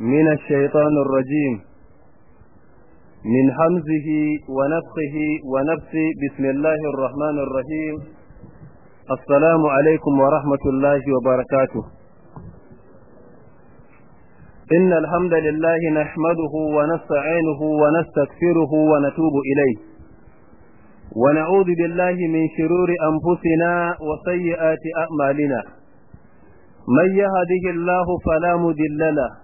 من الشيطان الرجيم. من حمزه ونفخه ونفسه بسم الله الرحمن الرحيم. السلام عليكم ورحمة الله وبركاته. إن الحمد لله نحمده ونستعينه ونستغفره ونتوب إليه. ونعوذ بالله من شرور أنفسنا وسيئات أعمالنا. من يهده الله فلا مضل له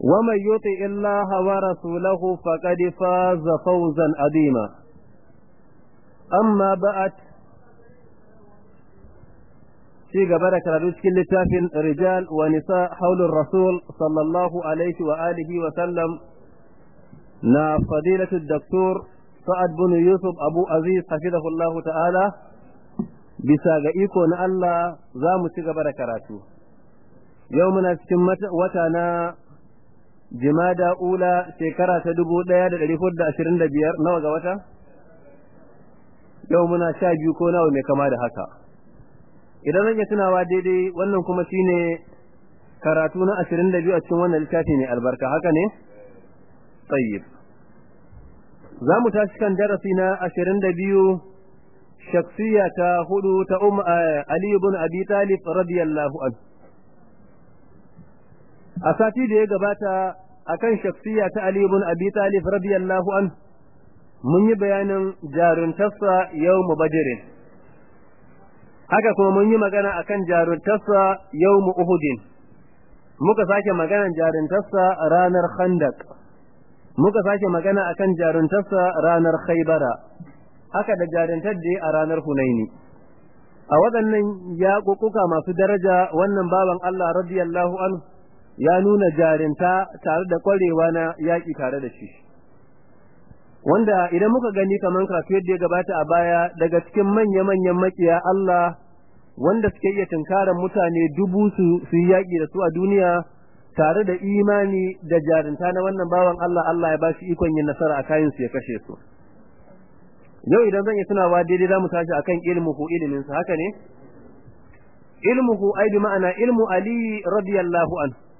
ومن يطع الله ورسوله فقد فاز فوزا عظيما أما بعد في gaba da karatu cikin littafin rijal wa nisa haulun rasul sallallahu alaihi wa alihi wa sallam na fadilatu daktur sa'ad bin yusuf abu aziz hafizahullahu ta'ala bisa ga iko na Allah za mu ci gaba da karatu yau muna cikin wata na jimada ula shekara ta dubu ɗaya da ɗari huɗu da ashirin da biyar. Nawa ga wata? Yau muna sha biyu ko nawa mai kama da haka. Idan zan iya tunawa daidai wannan kuma shine karatu na ashirin da biyu a cikin wannan littafi mai albarka. Haka ne? Tsayib za mu tashi kan darasi na ashirin da biyu shaksiya ta huɗu ta um Ali ibn Abi Talib radiyallahu anhu. A sati da ya gabata akan shaksiya ta Ali ibn Abi Talib radiyallahu an mun yi bayanin jaruntarsa yawmu Badrin. Haka kuma mun yi magana akan jaruntarsa yawmu Uhudin. Muka sake magana jaruntarsa ranar Khandaq. Muka sake magana akan jaruntarsa ranar Khaybara. Haka da jaruntar da a ranar Hunaini. A waɗannan yaƙuƙuka masu daraja wannan baban Allah radiyallahu anhu ya nuna jarinta tare da kwarewa na yaƙi tare da shi. Wanda idan muka gani kamar kasu yadda ya gabata a baya daga cikin manya-manyan makiya Allah wanda suke iya tunkaran mutane dubu su su yi yaƙi da su a duniya tare da imani da jarinta na wannan bawan Allah Allah ya ba shi ikon yin nasara a kayan su ya kashe su. Yau idan zan yi tunawa daidai za mu tashi akan ilmuhu ilimin sa haka ne? Ilmuhu ai bi ma'ana ilmu ali radiyallahu anhu.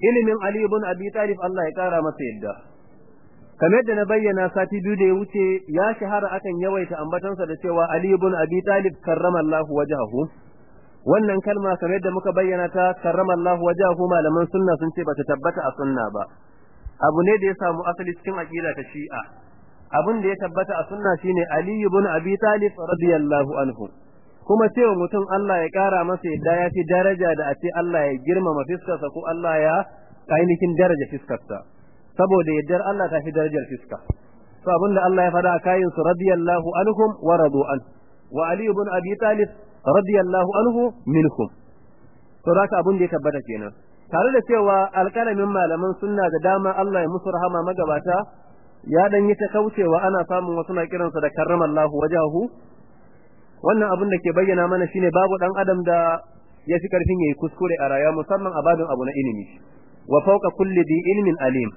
Ilimin Ali ibn Abi Talib Allah ya kara masa yadda. Kamar yadda na bayyana sati biyu da ya wuce ya shahara akan yawaita ambatansa da cewa Ali ibn Abi Talib karramallahu wajhahu. Wannan kalma kamar yadda muka bayyana ta karramallahu wajhahu malaman sunna sun ce bata tabbata a sunna ba. Abu ne da ya samu asali cikin aqida ta Shi'a. Abin da ya tabbata a sunna shine Ali ibn Abi Talib radiyallahu anhu. Kuma cewa mutum Allah ya ƙara masa yadda ya fi daraja da a ce Allah ya girmama fiskarsa ko Allah ya ainihin daraja fiskarsa. Saboda yaddar Allah ta fi darajar fiska. To abin da Allah ya faɗa a kayin su radiyallahu anhum wa radu an. Wa Ali ibn Abi Talib radiyallahu anhu minhum to haka abin da ya tabbata kenan. Tare da cewa alƙalamin malaman sunna da dama Allah ya musu rahama magabata ya dan yi ta kaucewa ana samun wasu na kiransa da karramallahu wajahu wannan abin da ke bayyana mana shine babu dan adam da ya fi ƙarfin yayi kuskure a rayuwa musamman a babin abu na ilimi. Wa fawqa kulli di ilmin alim.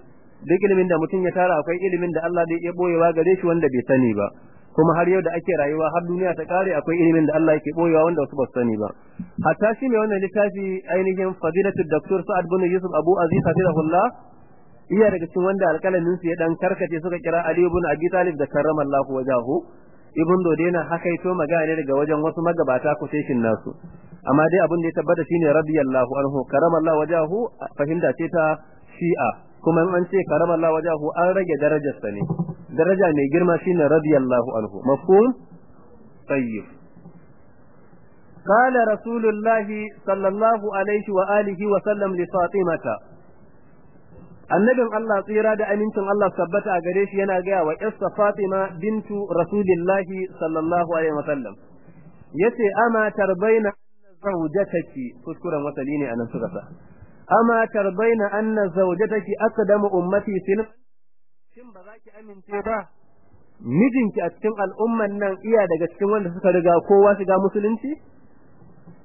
Duk ilimin da mutum ya tara akwai ilimin da Allah zai iya boyewa gare shi wanda bai sani ba. Kuma har yau da ake rayuwa har duniya ta kare akwai ilimin da Allah yake boyewa wanda wasu ba su sani ba. Hatta shi mai wannan littafi ainihin fadilatul doktor Sa'ad bin Yusuf Abu Aziz hafizahullah iya daga cikin wanda alƙalamin su ya dan karkace suka kira Ali ibn Abi Talib da karramallahu wajahu. ibn dodena hakaito magana ne daga wajen wasu magabata quotation nasu amma dai abin da ya tabbata shine radiyallahu anhu karamallahu wajahu fahimta ce ta shi'a kuma in an ce karamallahu wajahu an rage darajarsa ne daraja mai girma shine radiyallahu anhu mafhum tayyib قال رسول الله صلى الله عليه وآله وسلم لفاطمة Annabin Allah tsira da amincin Allah tabbata a gare shi yana gaya wa ƴarsa Fatima bintu Rasulillahi sallallahu alaihi wasallam. Yace ama tarbaina zawjataki? Kuskuren wasali ne a nan suka sa. Ama tarbaina anna zawjataki aqdamu ummati sin shin ba za amince ba? Mijinki a cikin al'umman nan iya daga cikin wanda suka riga kowa shiga musulunci?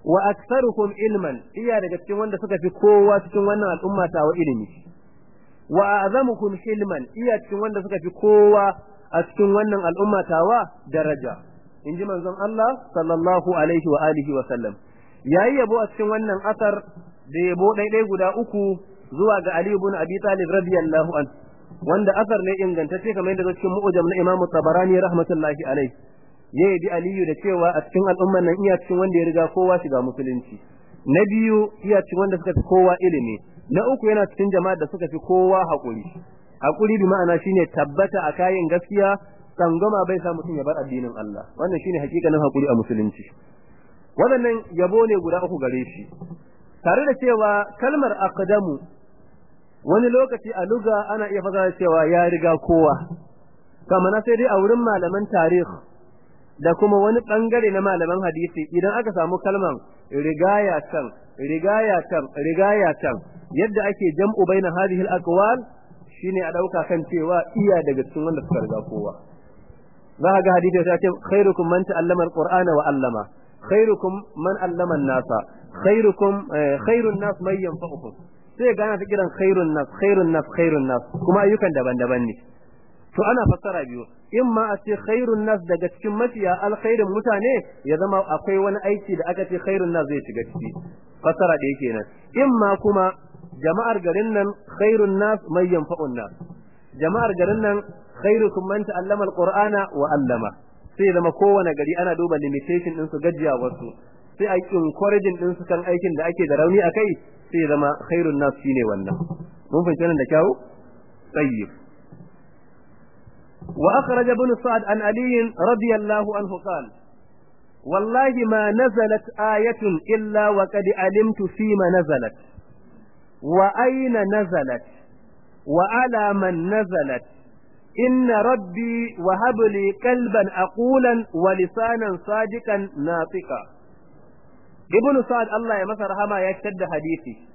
Wa aktsarukum ilman iya daga cikin wanda suka fi kowa cikin wannan al'umma ta wa ilimi. Wa azamukum hilman iya cikin wanda suka fi kowa a cikin wannan al'umma tawa daraja. In ji manzon Allah sallallahu alaihi wa alihi wa sallam. Yayi yabo a cikin wannan asar da yabo daidai guda uku zuwa ga Ali ibn Abi Talib radiyallahu an wanda asar ne ingantacce kamar yadda cikin mu'jam na Imam Tabarani rahmatullahi alaihi. Yayi bi Aliyu da cewa a cikin al'umman nan iya cikin wanda ya riga kowa shiga musulunci. Na biyu iya cikin wanda suka fi kowa ilimi. Na uku yana cikin jama'a da suka fi kowa haƙuri. Haƙuri bi ma'ana shine tabbata a kayan gaskiya tsangwama bai sa mutum ya bar addinin Allah. Wannan shine hakikanin haƙuri a musulunci. Waɗannan yabo ne guda uku gare shi. Tare da cewa kalmar aqdamu wani lokaci a luga ana iya fasara cewa ya riga kowa. Kamar sai dai a wurin malaman tarihi da kuma wani ɓangare na malaman hadisi idan aka samu kalman rigaya can rigaya can rigaya can. Yadda ake jam'u baina hadhihi al-aqwal shine a ɗauka kan cewa iya daga cikin wanda suka riga kowa. Za ka ga hadisi ta ce khairukum man ta'allama al-qur'ana wa 'allama. Khairukum man 'allama an-nasa. Khairukum khairun nas man yanfa'ukum. Sai gana ta kiran khairun nas khairun nas khairun nas. Kuma ayyukan daban-daban ne. To ana fassara biyu. In ma a ce khairun nas daga cikin mafiya alkhairin mutane ya zama akwai wani aiki da aka ce khairun nas zai shiga ciki. Fassara da yake nan in ma kuma jama'ar garin nan khairun nas mai yanfa'un nas. Jama'ar garin nan khairukum man ta'allama alqur'ana wa 'allama. Sai zama kowane gari ana duba limitation din su gajiya wasu sai a encouraging din su kan aikin da ake da rauni akai sai zama khairun nas shine wannan. Mun fahimci nan da kyau? Tayyib. وأخرج ابن سعد عن علي رضي الله عنه قال والله ما نزلت آية إلا وقد علمت فيما نزلت وأين نزلت وعلى من نزلت إن ربي وهب لي قلبا أقولا ولسانا صادقا ناطقا ابن سعد الله يمسى رحمه يشتد حديثي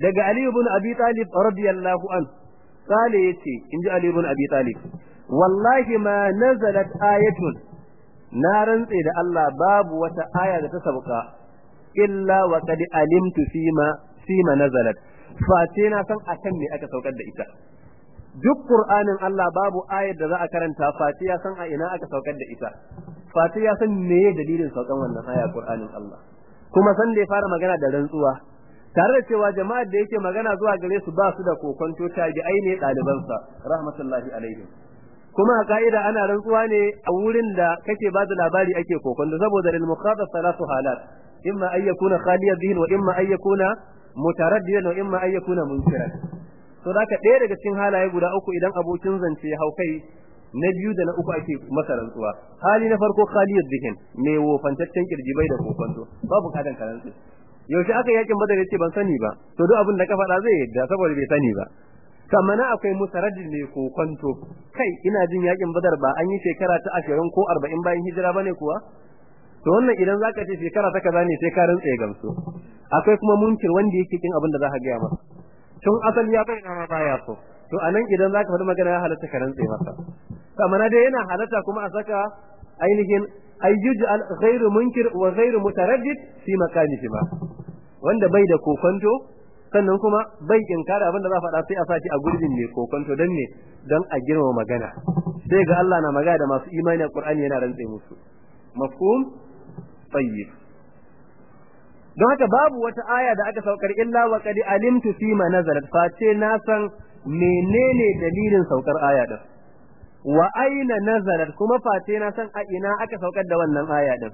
daga Ali ibn Abi Talib radiyallahu an kale yace inji Ali ibn Abi Talib wallahi ma nazalat ayatun. Na rantse da Allah babu wata aya da ta sauka illa wa qad alimtu fima fima nazalat. Face na san akan me aka saukar da ita. Duk qur'anin Allah babu ayar da za a karanta face ya san a ina aka saukar da ita. Face ya san meye dalilin saukan wannan aya qur'anin Allah. Kuma san da ya fara magana da rantsuwa. Tare da cewa jama'ar da yake magana zuwa gare su ba su da kokonto tabi'ai ne ɗalibansa. Rahmatullahi alaihim kuma a ka'ida ana rantsuwa ne a wurin da kake ba da labari ake kokonto saboda lil muqaddar salatu halat. Imma ay yakuna khaliya bihin wa imma ay yakuna mutaraddidan wa imma ay yakuna munkiran. To da ɗaya daga cikin halaye guda uku idan abokin zance ya hau kai na biyu da na uku ake masa rantsuwa. Hali na farko khaliyar bihin mai wofantaccen kirjibai da kokonto babu kadan karantsi yaushe aka yaƙin badar ya ce ban sani ba to duk abin da ka faɗa zai yadda saboda bai sani ba. Kamar akwai musaraddin ne ko kwanto kai ina jin yaƙin badar ba an yi shekara ta ashirin ko arba'in bayan hijira ba ne kuwa? To wannan idan zaka ce shekara ta kaza ne sai ka rantsa ya gamsu. Akwai kuma munkir wanda yake kin abin da zaka gaya masa. Tun asali ya bai ma baya so. To a nan idan zaka faɗi magana ya halatta ka rantsa masa. Kamar dai yana halatta kuma a saka ainihin ayyuj'al ghairu munkir wa ghairu mutaraddid fi makanihi ba wanda bai da kokonto sannan kuma bai inkara abin da za faɗa sai a saki a gurbin ne kokonto dan ne dan a girma magana. Sai ga Allah na magana da masu imani a Qur'ani yana rantse musu. Mafhum? Tayyib. Don haka babu wata aya da aka saukar illa wa qad alimtu fi ma nazalat. Face na san menene dalilin saukar aya din. Wa aina nazalat? Kuma face na san a ina aka saukar da wannan aya din.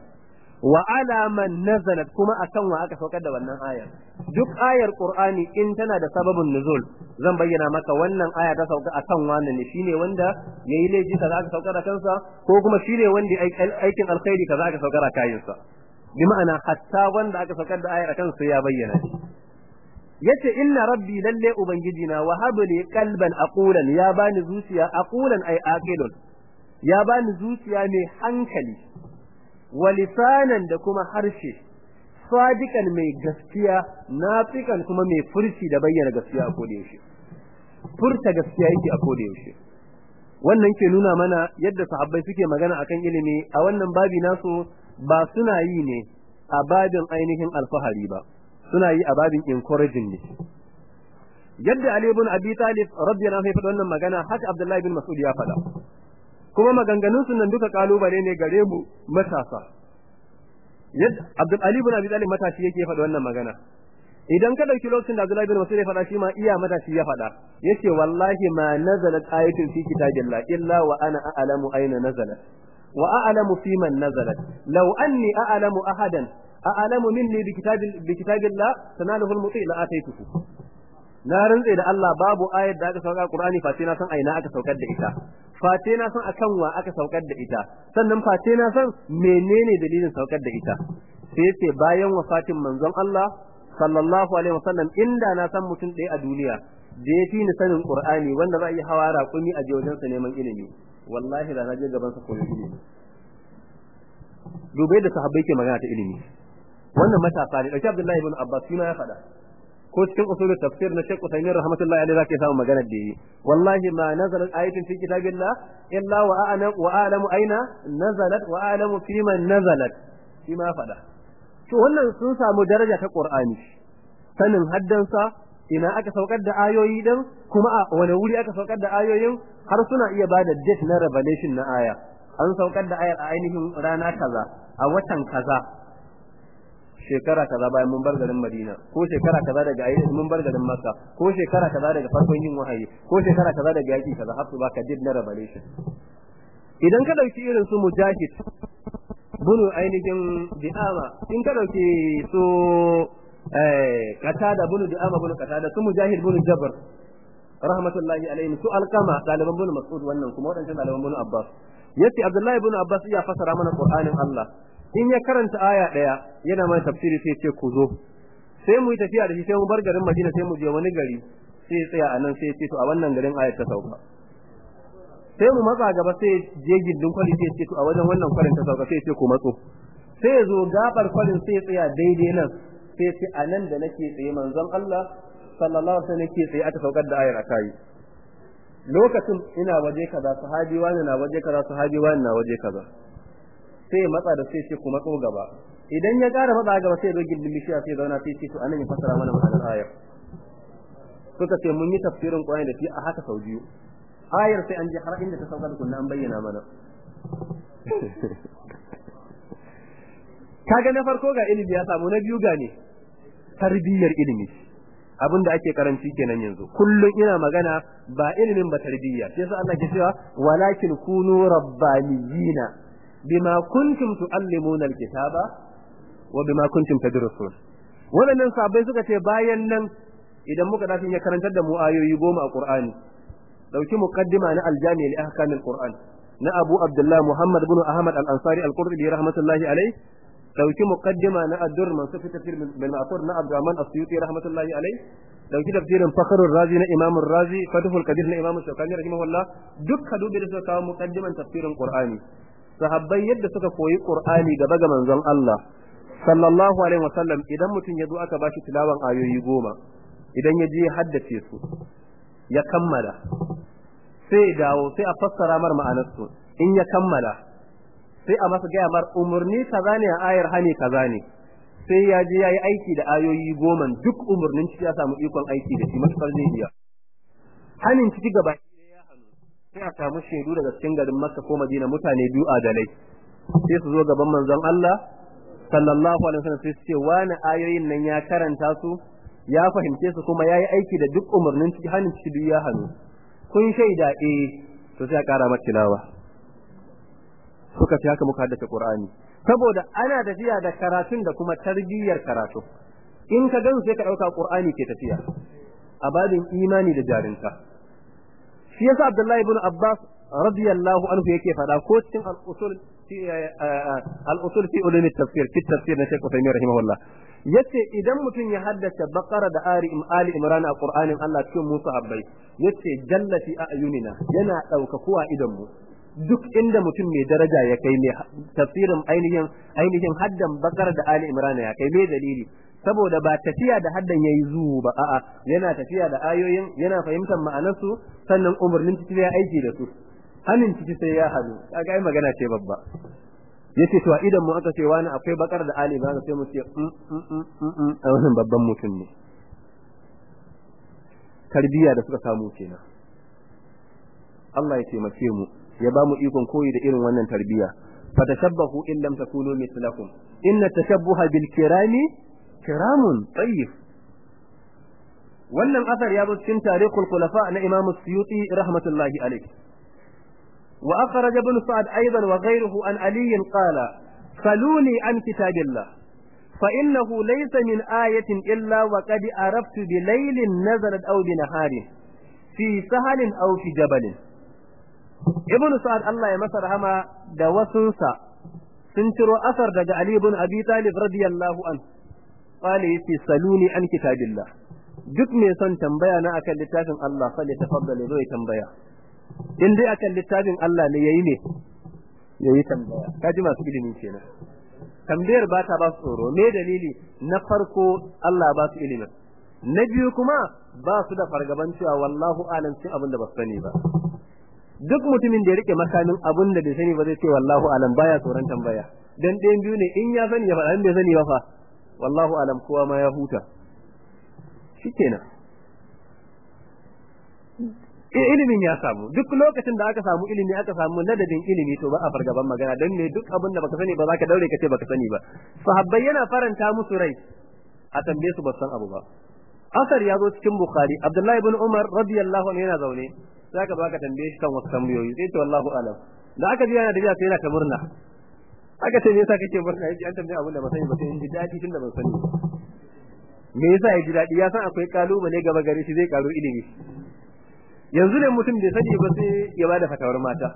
Wa ala man nazalat kuma akan wa aka saukar da wannan ayar. Duk ayar qur'ani in tana da sababin nuzul zan bayyana maka wannan aya ta sauka akan wannan ne. Shine wanda yayi laifi kaza aka sauka da kansa ko kuma shine wanda aikin alkhairi kaza aka sauka da kayansa bi ma'ana hatta wanda aka saukar da ayar akan su ya bayyana ya ce inna rabbi lalle ubangiji na wa habli qalban aqulan. Ya bani zuciya aqulan ay aqilun. Ya bani zuciya mai hankali. Wa lisanan da kuma harshe. Sadikan mai gaskiya nafikan kuma mai furci da bayyana gaskiya a koda yaushe. Furta gaskiya yake a koda yaushe. Wannan ke nuna mana yadda sahabbai suke magana akan ilimi. A wannan babi nasu ba suna yi ne a babin ainihin alfahari ba. Suna yi a babin encouraging ne. Yadda Ali ibn Abi Talib radiyallahu anhu ya faɗa wannan magana haka Abdullahi bin Mas'ud ya faɗa. Kuma maganganun sunan duka ƙalubale ne gare mu matasa. Yadda Abdul Ali ibn Abi Talib matashi yake faɗa wannan magana. Idan ka ɗauki lokacin da Abdullahi bin Mas'ud ya faɗa shi ma iya matashi ya faɗa. Yace wallahi ma nazalat ayatun fi kitabillah illa wa ana a'lamu aina nazalat. Wa a'lamu fi man nazalat. Law anni a'lamu ahadan a'lamu minni bi kitabil bi kitabillah sanalahu al-muti la ataituhu. Na rantse da Allah babu ayar da aka sauka Qur'ani face na san aina aka saukar da ita. Face san akan wa aka saukar da ita. Sannan face na san menene dalilin saukar da ita. Sai ce bayan wafatin manzon Allah sallallahu alaihi wasallam inda na san mutum ɗaya a duniya da ya fi ni sanin Qur'ani wanda za a yi hawa raƙumi a je wajensa neman ilimi. Wallahi da na je gaban sa koyon ilimi dubai da sahabbai ke magana ta ilimi. Wannan matasa ne. Dauki Abdullahi ibn Abbas shi ya faɗa. Ko cikin usulul tafsir na Sheikh Uthaymeen rahmatullahi alaihi zaka samu magana da yi wallahi ma nazalat ayatin fi kitabillah illa wa a'lamu wa a'lamu aina nazalat wa a'lamu fi man nazalat. Shi ma faɗa. To wannan sun samu daraja ta Qur'ani. Sanin haddansa ina aka saukar da ayoyi din kuma a wani wuri aka saukar da ayoyin har suna iya ba da date na revelation na aya. An saukar da ayar a ainihin rana kaza a watan kaza. Shekara kaza bayan mun bar garin Madina ko shekara kaza daga ayi mun bar garin Makka ko shekara kaza daga farkon yin wahayi ko shekara kaza daga yaki kaza har su baka did na revelation. Idan ka ɗauki irin su mujahid bunu ainihin di'ama in ka ɗauki su eh katada bunu di'ama bunu katada su mujahid bunu jabr rahmatullahi alaihim su alqama daliban bunu mas'ud wannan kuma wadannan daliban bunu abbas. Yace abdullahi ibn abbas ya fasara mana qur'anin allah. In ya karanta aya ɗaya yana mai tafsiri sai ce ku zo. Sai mu tafiya da shi sai mu bar garin Madina sai mu je wani gari sai ya tsaya a nan sai ya ce to a wannan garin ayat ta sauka. Sai mu matsa gaba sai je gindin kwali sai ya ce to a wajen wannan kwarin ta sauka sai ya ce ku matso. Sai ya zo gabar kwarin sai ya tsaya daidai nan sai ya ce a nan da nake tsaye manzon Allah sallallahu alaihi wasallam ke tsaye aka saukar da ayar akai lokacin ina waje kaza sahabi wani na waje kaza sahabi wani na waje kaza. Sai ya matsa da sai ce ku matso gaba. Idan ya ƙara matsa gaba sai ya zo gindin bishiya sai zauna sai ce to a nan ya fasara mana ma'anar ayar. Suka ce mun yi tafsirin Qur'ani da shi a haka sau biyu. Ayar sai an je har inda ta sauka kunna an bayyana mana. Kaga na farko ga ilimi ya samu na biyu ga ne tarbiyyar ilimi. Abin da ake karanci kenan yanzu. Kullum ina magana ba ilimin ba tarbiyya. Sai sa Allah ke cewa walakin kunu rabbaniyina. Bima kuntum tuallimuna alkitaba wa bima kuntum tadrusun. Wannan sabai suka ce bayan nan idan muka dace ya karantar da mu ayoyi goma a Qur'ani ɗauki muqaddima na aljami li ahkamil na Abu Abdullah Muhammad ibn Ahmad al-Ansari al-Qurtubi rahmatullahi alayh ɗauki muqaddima na ad-Durr mansuf tafsir bil ma'thur na Abdurrahman as-Suyuti rahmatullahi alayh ɗauki tafsirin Fakhrur Razi na Imam Razi Fathul Qadir na Imam Shawkani rahimahullah dukkan dubi da suka kawo muqaddiman tafsirin Qur'ani. Sahabbai yadda suka koyi Qur'ani gaba ga manzon Allah sallallahu alaihi wasallam idan mutum ya zo aka bashi tilawan ayoyi goma idan ya je ya haddace su ya kammala sai dawo sai a fassara mar ma'anarsu. In ya kammala sai a masa gaya mar umurni kaza ne a ayar hani kaza ne. Sai ya je ya yi aiki da ayoyi goma duk umurnin ciki ya samu ikon aiki da shi matuƙar zai iya. Hanin ciki gaba sai a samu shaidu daga cikin garin Makka ko Madina mutane biyu adalai. Sai su zo gaban manzon Allah sallallahu alaihi wasallam sai su ce wani ayoyin nan ya karanta su ya fahimce su kuma yayi aiki da duk umarnin ciki hannun ciki duk ya hannu. Kun shaida eh. To sai a kara mata tilawa. Suka ce haka muka haddace Qur'ani. Saboda ana tafiya da karatun da kuma tarbiyyar karatu. In ka gan sai ka ɗauka qur'ani ke tafiya. A babin imani da jarinta. Shi yasa abdullahi ibn abbas radiyallahu anhu yake fada ko cikin al-usul fi al-usul fi ulum at-tafsir fi tafsir na Sheikh Uthaymeen rahimahullah. Yace idan mutum ya haddace baqara da ari ali imran a qur'anin Allah cikin musu habbai ya ce jallati a ayunina yana ɗauka kuwa idan mu duk inda mutum mai daraja ya kai mai tafsirin ainihin ainihin haddan baqara da ali imran ya kai mai dalili? Saboda ba tafiya da haddan yayi zuwu ba a'a yana tafiya da ayoyin yana fahimtar ma'anarsu sannan umarnin ciki ya aiki da su. Hanin ciki sai ya hadu. Kaga ai magana ce babba. Yace to idan mu aka ce wani akwai bakar da ali ba sai mu ce a wannan babban mutum ne. Tarbiya da suka samu kenan. Allah ya taimake mu ya ba mu ikon koyi da irin wannan tarbiya fatashabbahu in lam takunu mithlakum. Inna tashabbuha bil kirami kiramun tayyib. Wannan asar ya zo cikin tarihul khulafa na Imam Suyuti rahmatullahi alayhi. Wa akhraj ibn Sa'd aidan wa ghayruhu an Ali qala saluni an kitabillah fa innahu laysa min ayatin illa wa qad araftu bi laylin nazalat aw bi naharin fi sahalin aw fi jabalin. Ibn Sa'd Allah ya masa rahama da wasunsa sun ciro asar daga Ali ibn Abi Talib radiyallahu anhu. Qala ya ce saluni an kitabillah. Duk mai son tambaya na akan littafin Allah fa li tafaddal zo ya tambaya. In dai akan littafin Allah ne yayi ne yayi tambaya. Kaji masu ilimi kenan. Tambayar ba ta ba su tsoro. Me dalili? Na farko Allah ba su ilimin. Na biyu kuma ba su da fargaban cewa wallahu alam sai abin da ba sani ba. Duk mutumin da ya riƙe makamin abin da bai sani ba zai ce wallahu alam baya tsoron tambaya. Dan ɗayan biyu ne in ya sani ya faɗa bai sani ba fa wallahu alam kowa ma ya huta. Shikenan. Ilimin ya samu. Duk lokacin da aka samu ilimi aka samu ladadin ilimi to ba a fargaban magana. Don ne duk abin da baka sani ba zaka daure ka ce baka sani ba. Sahabbai yana faranta musu rai. A tambaye su san abu ba. Asar ya zo cikin bukhari. Abdullahi ibn umar radiyallahu anhu yana zaune. Zaka baka tambaye shi kan wasu tambayoyi. Sai to wallahu alam. Da aka ji yana da sai yana ta murna. Aka ce me yasa kake murna yaji an tambaye abin da ba sani ba sai in tunda ban sani me yasa ya ji daɗi ya san akwai ƙalubale gaba gare shi zai karo ilimi. Yanzu ne mutum bai sani ba sai ya ba da fatawar mata.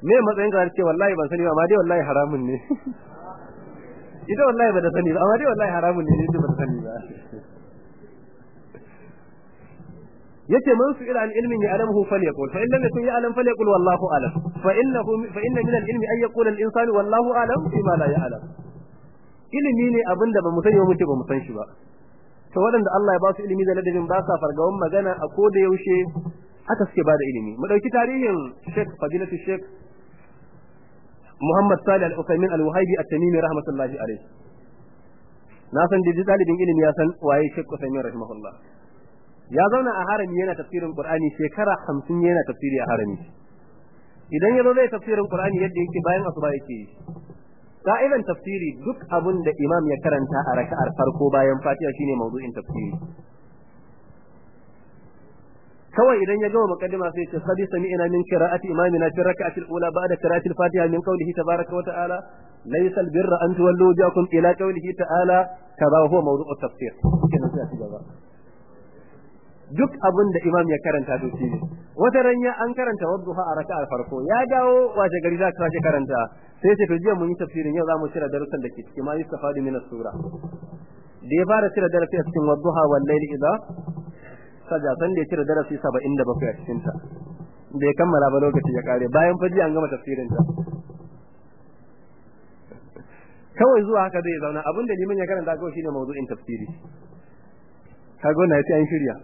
Me matsayin ka? Ce wallahi ban sani ba amma dai wallahi haramun ne. Ita wallahi ba da sani ba amma dai wallahi haramun ne ita ba ta sani ba. Ya ce man su ila ilmin ya alamu fa in lam yakun ya'lam falyaqul wallahu alam fa innahu fa inna min al-ilmi an yaqula al-insanu wallahu alam bima la ya'lam. Ilimi ne abin da ba mu sani ba muke ba mu san shi ba. To waɗanda Allah ya ba su ilimi da ladabin ba sa fargawan magana a ko da yaushe haka suke ba da ilimi. Mu ɗauki tarihin Sheikh Fadilatu Sheikh Muhammad Salih Al-Utsaimin Al-Wahibi At-Tamimi rahmatullahi alayhi. Na san da dalibin ilimi ya san waye Sheikh Utsaimin rahimahullah. Ya zauna a harami yana tafsirin Qur'ani shekara 50 yana tafsiri a harami. Idan ya zo zai tafsirin Qur'ani yadda yake bayan asuba yake yi. Ka'idan tafsiri duk abun da imam ya karanta a raka'ar farko bayan Fatiha shine mawdu'in tafsiri. Kawai idan ya gama muqaddima sai ce sadi sami'na min qira'ati imamina fi rak'ati al-ula ba'da qira'ati al-fatiha min qawlihi tabaraka wa ta'ala laysa al-birra an tuwallu wujuhakum ila qawlihi ta'ala kaza huwa mawdu'u tafsir. Kenan sai gaba. Duk abin da imam ya karanta to shi ne. Wata ranya an karanta wadduha a raka'ar farko ya dawo wace gari za ka sake karanta. Sai ce to mun yi tafsirin yau za mu cire darussan da ke cikin ma yustafadu min as-sura da ya fara cire darasi a cikin wadduha wal layli idza saja san da ya cire darasi 77 a cikin ta bai kammala ba lokaci ya kare bayan an gama tafsirin ta kawai zuwa haka zai zauna abin da liman ya karanta kawai shine mawdu'in tafsiri. An shirya.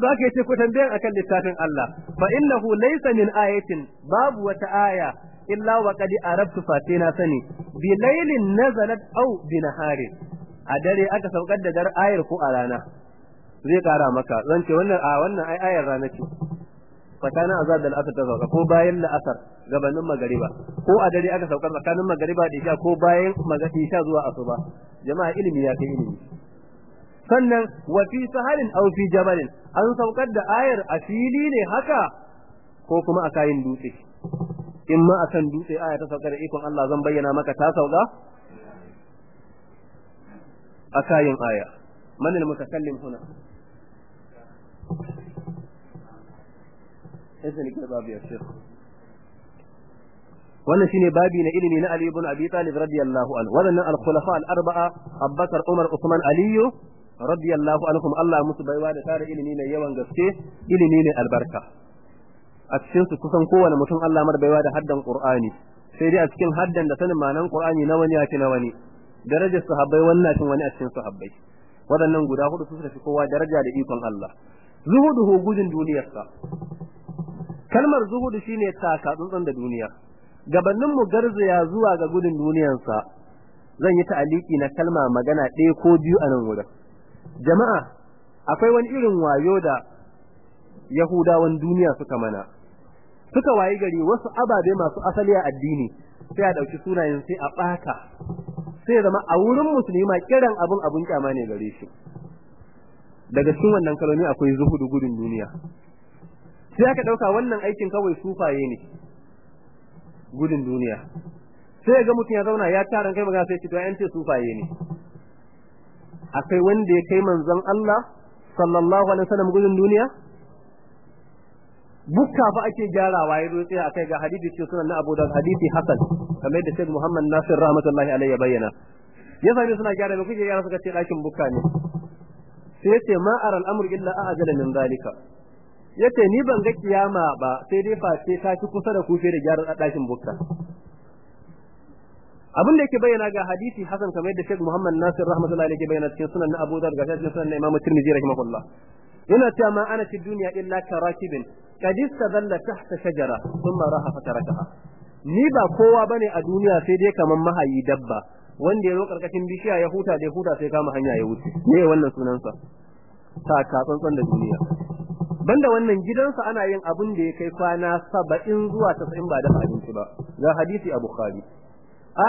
Zaka ya ce ku tambayan akan littafin Allah. Fa innahu laysa min ayatin babu wata aya illa wa qad arabtu fatina sani. Bi laylin nazalat aw bi naharin a dare aka saukar da dar ayar ko a rana. Zai kara maka. Zan ce wannan a wannan ai ayar rana ce. Tsakanin azar da al'asar ta sauka ko bayan la'asar gabanin magariba. Ko a dare aka saukar tsakanin magariba da isha ko bayan isha zuwa asuba. Jama'a ilimi ya kai ilimi. Sannan wa fi sahalin aw fi jabalin. An saukar da ayar a fili ne haka ko kuma a kayin dutse? In ma akan dutse aya ta saukar ikon Allah zan bayyana maka ta sauka? A kayan aya. Man al-mutakallim huna? Idan ne babu ya shekh wannan shine babi na ilimi na Ali ibn Abi Talib radiyallahu anhu. Wadannan al-khulafa al-arba'a Abubakar Umar Usman Ali radiyallahu anhum Allah musu baiwa da tare ilimi ne yawan gaske ilimi ne albarka. A cikin su kusan kowane mutum Allah mar baiwa da haddan Qur'ani. Sai dai a cikin haddan da sanin ma'anan Qur'ani na wani yake na wani. Darajar sahabbai wannan cin wani a cikin sahabbai. Waɗannan guda huɗu su suka fi kowa daraja da ikon Allah. Zuhuduhu gudun duniyarsa. Kalmar zuhudu shine taka tsuntsun da duniya. Gabanin mu garzaya zuwa ga gudun duniyarsa zan yi ta'aliki na kalma magana ɗaya ko biyu a nan wurin. Jama'a akwai wani irin wayo da yahudawan duniya suka mana. Suka wayi gari wasu ababe masu asali a addini sai a ɗauki sunayen sai a ɓata. Sai zama a wurin musulmi ma kiran abun abun kyama ne gare shi. Daga cikin wannan kaloni akwai zuhudu gudun duniya. Sai aka ɗauka wannan aikin kawai sufaye ne gudun duniya. Sai ga mutum ya zauna ya taran kai magana sai ce to an ce sufaye ne. Akwai wanda ya kai manzon Allah sallallahu alaihi wasallam gudun duniya? Bukka fa ake gyarawa ya zo tsaya akai ga hadisi ce sunan na Abu Dawud hadisi Hasan kamar yadda Sheikh Muhammad Nasir rahmatullahi alaihi ya bayyana. Ya sami suna gyara me kuke gyara suka ce ɗakin bukka ne? Sai ya ce ma aral amru illa a'jala min zalika. Yace ni ban ga kiyama ba sai dai face ta ci kusa da kufe da gyaran ɗakin bukka. Abin da yake bayyana ga hadisi hasan kamar yadda Sheikh Muhammad Nasir rahmatullahi alaihi bayyana cikin sunan Abu Dawud ga cikin sunan Imam Tirmidhi rahimahullah. Yana cewa ma ana fi dunya illa karakibin qad istadalla tahta shajara thumma raha fatarakaha ni ba kowa ba ne a duniya sai dai kaman mahayi dabba wanda ya zo ƙarƙashin bishiya ya huta da huta sai kama hanya ya wuce. Me wannan sunansa? Ta ka tsantsan da duniya. Banda wannan gidansa ana yin abin da ya kai kwana saba'in zuwa tasa'in ba dafa abinci ba. Ga hadisi a bukhari.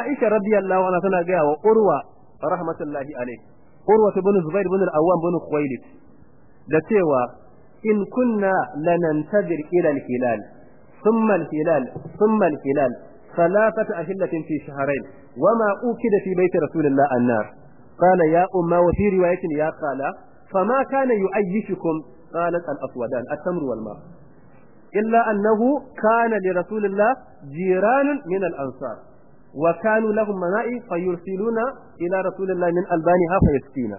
aisha radiyallahu anha tana gaya wa urwa rahmatullahi alaihi urwa ibn zubair ibn al-awwam ibn khuwailid da cewa in kunna lanantadir ila al-hilal thumma al-hilal thumma al-hilal ثلاثة أهلة في شهرين وما أوكد في بيت رسول الله النار قال يا أمة وفي رواية يا قال فما كان يعيشكم قالت الأسودان التمر والماء إلا أنه كان لرسول الله جيران من الأنصار wa kanu lahum mana'i fayursiluna ila rasulillahi min albaniha fayaskina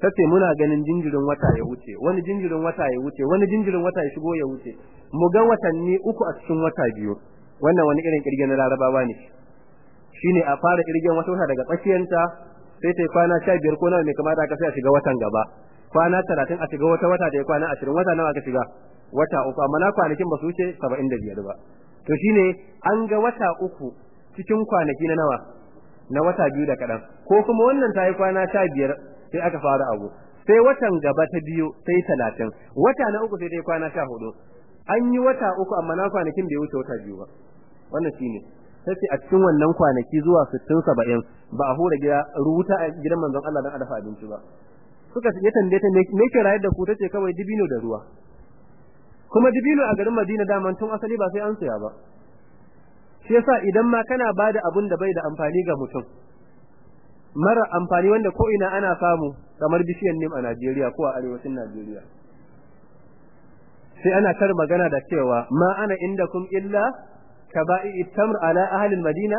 tace muna ganin jinjirin wata ya wuce wani jinjirin wata ya wuce wani jinjirin wata ya shigo ya wuce mu ga watanni uku a cikin wata biyu wannan wani irin kirge na larabawa ne shine a fara kirgen wata wata daga tsakiyanta sai ta kwana 15 ko nawa ne kamata ka sai a shiga watan gaba kwana 30 a shiga wata wata da ya kwana 20 wata nawa shiga wata uku amma na kwanakin ba su wuce 75 ba to shine an ga wata uku cikin kwanaki na nawa? Na wata biyu da kadan ko kuma wannan ta yi kwana 15 sai aka fara abu. Sai watan gaba ta biyu sai 30 wata na uku sai ta yi kwana 14 an yi wata uku amma na kwanakin bai wuce wata biyu ba. Wannan shine sai a cikin wannan kwanaki zuwa 60 70 ba a hura gida rubuta a gidan manzon Allah dan a dafa abinci ba. Suka ya tambaye ta me ke rayar da ku? Tace kawai dibino da ruwa. Kuma dibino a garin Madina daman tun asali ba sai an saya ba. Shi yasa idan ma kana ba da abun da bai da amfani ga mutum mara amfani wanda ko ina ana samu kamar bishiyar nim a Najeriya ko a arewacin Najeriya. Sai ana kar magana da cewa ma ana indakum illa kaba'i tamr ala ahli madina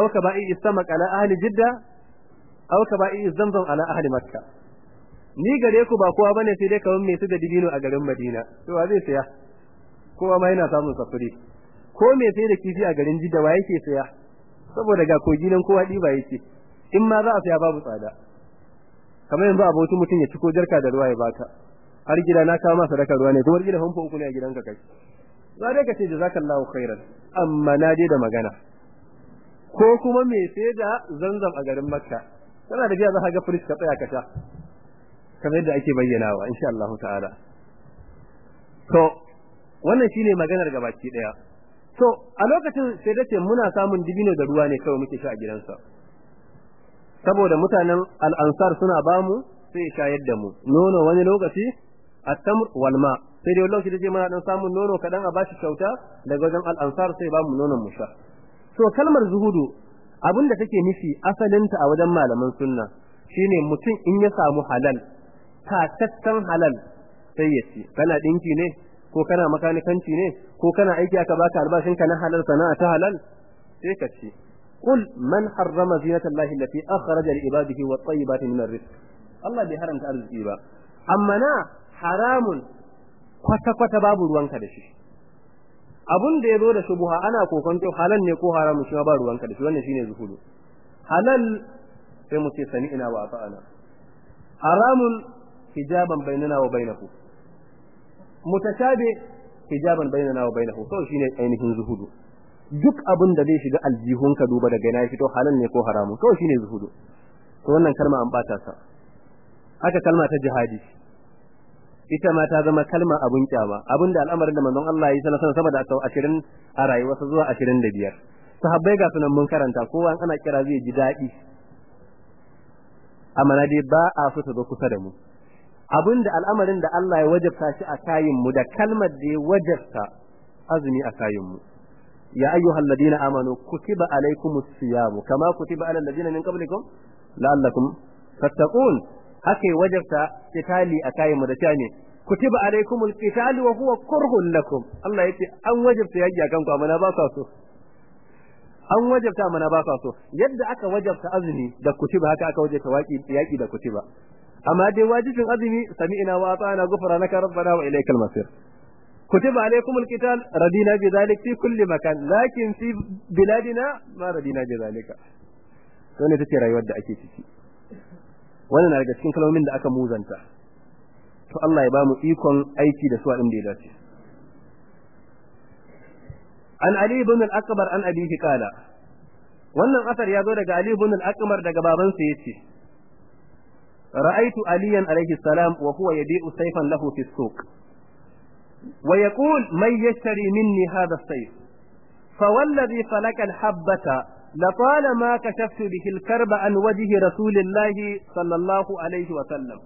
aw kaba'i samak ala ahli jidda aw kaba'i zamzam ala ahli makka. Ni gare ku ba kowa ba ne sai dai kawai mai su da dibino a garin madina. To wa zai saya? Kowa ma yana samun safuri ko me sai da kifi a garin jidda wa yake saya? Saboda ga kogi nan kowa diba yake. In ma za a saya babu tsada. Kamar yanzu abokin mutum ya ci ko jarka da ruwa ya baka. Har gida na kawo masa sadakar ruwa ne kuma gida famfo uku ne a gidanka kai. Za dai ka ce jazakallahu khairan amma na je da magana. Ko kuma me sai da zanzam a garin makka. Kana da biya za ka ga fridge ka tsaya ka sha. Kamar yadda ake bayyanawa insha Allah ta'ala. To wannan shine maganar gabaki ɗaya to a lokacin sai dace muna samun dibino da ruwa ne kawai muke sha a gidansa. Saboda mutanen al-ansar suna ba mu sai ya shayar da mu. Nono wani lokaci at-tamr wal ma. Sai dai lokaci da je muna dan samun nono kadan a bashi kyauta daga wajen al-ansar sai ba mu nonon mu sha. To kalmar zuhudu abin da take nufi asalinta a wajen malaman sunna shine mutum in ya samu halal tatattan halal sai ya ci. Kana dinki ne? ko kana makanikanci ne ko kana aiki aka baka albashin ka na halal sana'a ta halal sai ka ce qul man harrama zinata allahi allati akhraja li ibadihi wat tayyibati min ar-rizq. Allah bai haramta arziki ba. Amma na haramun kwata kwata babu ruwanka da shi. Abun da ya zo da shubuha ana kokonto halal ne ko haramun shi ba ruwanka da shi. Wannan shine zuhudu halal sai mu ce sami'na wa ata'ana. Haramun hijaban bainana wa bainakum mutashabi hijaban bainana wa bainahu to shine ainihin zuhudu. Duk abin da zai shiga aljihunka duba daga ya fito halal ne ko haramun to shine zuhudu. To wannan kalma an bata sa haka kalma ta jihadi. Ita ma ta zama kalma abun kyama abin da al'amarin da manzon Allah ya sanar sama da sau 20 a rayuwarsa zuwa 25 sahabbai ga sunan mun karanta kowa ana kira zai ji daɗi. Amma na dai ba a so ta zo kusa da mu. Abin da al'amarin da Allah ya wajabta shi a kayin mu da kalmar da ya wajabta azumi a kayin mu. Ya ayyuhal ladina amanu kutiba alaykumus siyam kama kutiba alal ladina min qablikum la'allakum tattaqun. Haka wajabta kitali a kayin mu da cewa ne kutiba alaykumul qital wa huwa kurhun lakum. Allah ya ce an wajabta yaki akan ku amma ba so. An wajabta mana ba ka so. Yadda aka wajabta azumi da kutiba haka aka wajabta waki yaki da kutiba. Amma dai wajibin azumi sami'na wa ata'na ghufranaka rabbana wa ilaykal masir kutiba alaykumul qital radina bi dhalik fi kulli makan. Lakin fi biladina ma radina bi dhalika. Ne take rayuwar da ake ciki. Wannan na daga cikin kalmomin da aka muzanta. To Allah ya ba mu ikon aiki da su a inda ya dace. An Ali ibn al-Akbar an abihi kala wannan asar ya zo daga Ali ibn al-Akbar daga babansa ya ce رأيت عليا عليه السلام وهو يبيع سيفا له في السوق. ويقول من يشتري مني هذا السيف؟ فوالذي فلك الحبة لطالما كشفت به الكرب عن وجه رسول الله صلى الله عليه وسلم.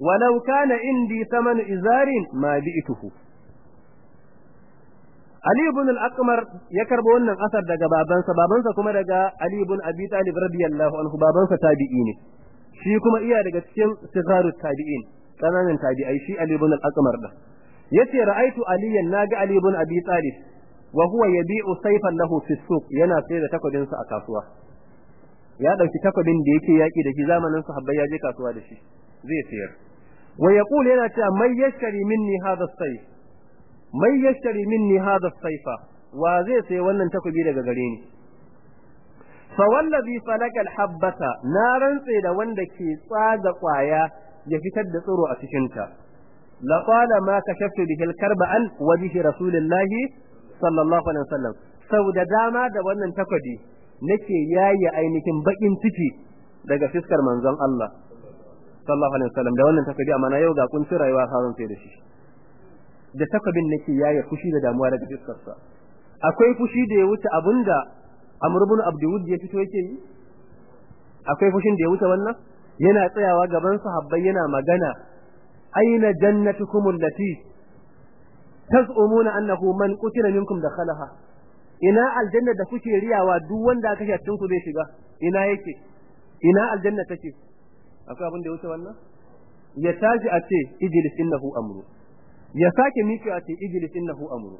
ولو كان عندي ثمن إزار ما بئته. علي بن الأقمر يكرب أن أثر دقبابا سبابا سكما دقا علي بن أبي طالب رضي الله عنه. بابا فتابعيني shi kuma iya daga cikin sigaru tabi'in ƙananan tabi'ai shi Ali ibn al-Aqmar da ya ce ra'aitu aliyan na ga Ali ibn Abi Talib wa huwa yabi'u sayfan lahu fi suq yana sayar da takwabin sa a kasuwa. Ya ɗauki takwabin da yake yaki da shi zamanin sahabbai ya je kasuwa da shi zai sayar. Wa yaqul yana cewa mai yashari minni hadha sayf mai yashtari minni hadha saifa wa zai sai wannan takobi daga gare ni? Fa wallazi falaka alhabbata na rantse da wanda ke tsaga ƙwaya ya fitar da tsiro a cikin ta la qala ma kashaftu bihi alkarba an wajhi rasulillahi sallallahu alaihi wasallam sau da dama da wannan takobi nake yayi ainihin bakin ciki daga fiskar manzon Allah sallallahu alaihi wasallam da wannan takobi amma na yau ga kuncin rayuwa ka sai da shi da takabin nake fushi da damuwa daga fiskarsa akwai fushi da ya wuce abin da Amr ibn Abdul ya fito yake yi akwai fushin da ya wuce wannan? Yana tsayawa gaban sahabbai yana magana aina jannatukum allati taz'umuna annahu man qutila minkum dakhalaha? Ina aljanna da kuke riyawa duk wanda aka shi ku zai shiga? Ina yake? Ina aljanna take? Akwai abin da ya wuce wannan? Ya taji a ce ijlis innahu amru. Ya sake miƙa a ce ijlis innahu amru.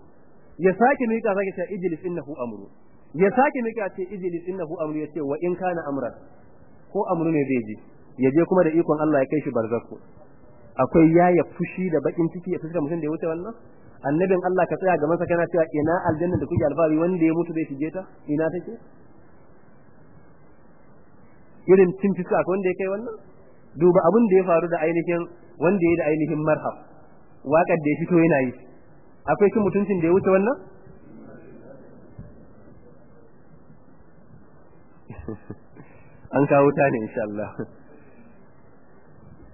Ya sake miƙa sake ce ijlis innahu amru. Ya sake miƙa a ce ijlis innahu amru ya ce wa in kana amran ko amru ne zai je ya je kuma da ikon Allah ya kai shi barzakku akwai yaya fushi da bakin ciki ya fuska mutum da ya wuce wannan? Annabin Allah ka tsaya ga masa kana cewa ina aljanna da kuke alfahari wanda ya mutu zai shige ta ina take? Irin cin fiska akwai wanda ya kai wannan? Duba abin da ya faru da ainihin wanda ya da ainihin marhab waƙar da ya fito yana yi. Akwai cin mutuncin da ya wuce wannan? an kawo ta ne insha Allah.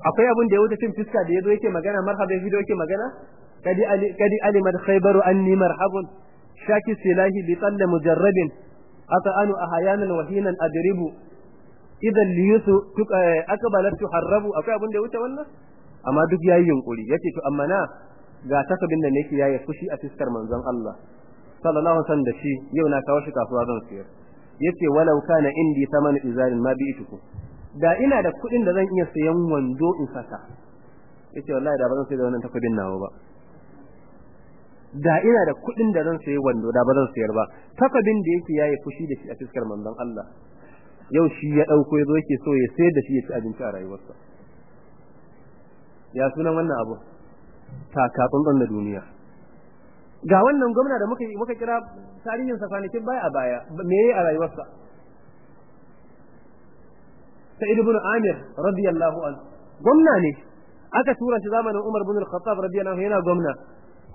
Akwai abin da ya wuce cin fiska da ya zo yake magana marhaba ya fito yake magana? Kadi ali kadi alimat khaybaru anni marhabun. Shaki silahi bi talla mujarrabin. Ata'anu ahyanan wa hinan adribu. Idan liyusu akbalat tuharrabu. Akwai abin da ya wuce wannan? Amma duk yayi yunkuri. Yace to amma na ga takabin da nake yayi fushi a fiskar manzon Allah. Sallallahu alaihi wasallam da shi yau na kawo shi kasuwa zan siyar. Ya ce walau kana indi thaman izarin ma bi'tuku da ina da kuɗin da zan iya sayan wando in saka. Yace wallahi da ba zan sai da wannan takobin nawa ba. Da ina da kuɗin da zan sayi wando da ba zan sayar ba. Takobin da yake yayi fushi da shi a fiskar manzon Allah. Yau shi ya ɗauko ya zo yake so ya sayar da shi ya ci abinci a rayuwarsa. Ya sunan wannan abu? Taka tsantsan da duniya. Ga wannan gwamna da muka muka kira tarihin sa kwanakin baya a baya me yayi a rayuwarsa? Sa'id ibn Amir radiyallahu anhu. Gwamna ne. Aka tura shi zamanin Umar ibn al-Khattab radiyallahu yana gwamna.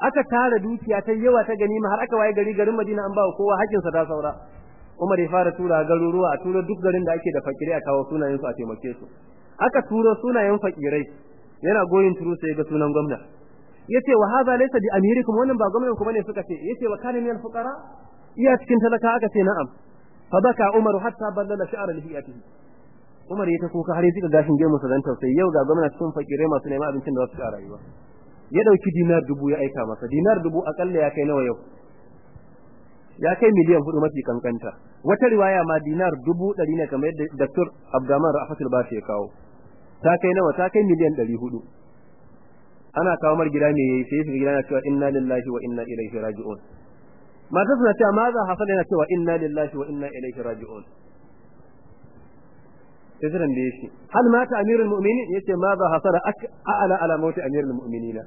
Aka tara dukiya ta yawa ta ganima har aka waye gari garin Madina an ba kowa hakkin sa ta saura. Umar ya fara tura garuruwa a tura duk garin da ake da fakirai a kawo sunayen su a taimake su. Aka turo sunayen fakirai. Yana goyin turu sai ga sunan gwamna. Ya ce wa hadha laysa bi amirikum wannan ba gwamnan ku ba ne suka ce. Yace wa kana min al-fuqara iya cikin talaka aka ce na'am. Fa baka Umar hatta ballala sha'ra lihiyatihi. Umar ya kuka har ya gashin gemu sa dan tausayi. Yau ga gwamnati cikin fakirai masu neman abincin da wasu a rayuwa. Ya ɗauki dinar dubu ya aika masa. Dinar dubu akalla ya kai nawa yau? Ya kai miliyan huɗu mafi kankanta. Wata riwaya ma dinar dubu ɗari ne kamar yadda Dr. Abdurrahman Rafatul Bashi ya kawo. Ta kai nawa? Ta kai miliyan ɗari huɗu. Ana kawo mar gida me yayi sai gida na cewa inna lillahi wa inna ilaihi raji'un. Mata suna cewa ma za hasala yana cewa inna lillahi wa inna ilaihi raji'un. Sai da shi hal mata amirul mu'minin? Yace ma za hasala a'ala ala mauti amirul mu'minina.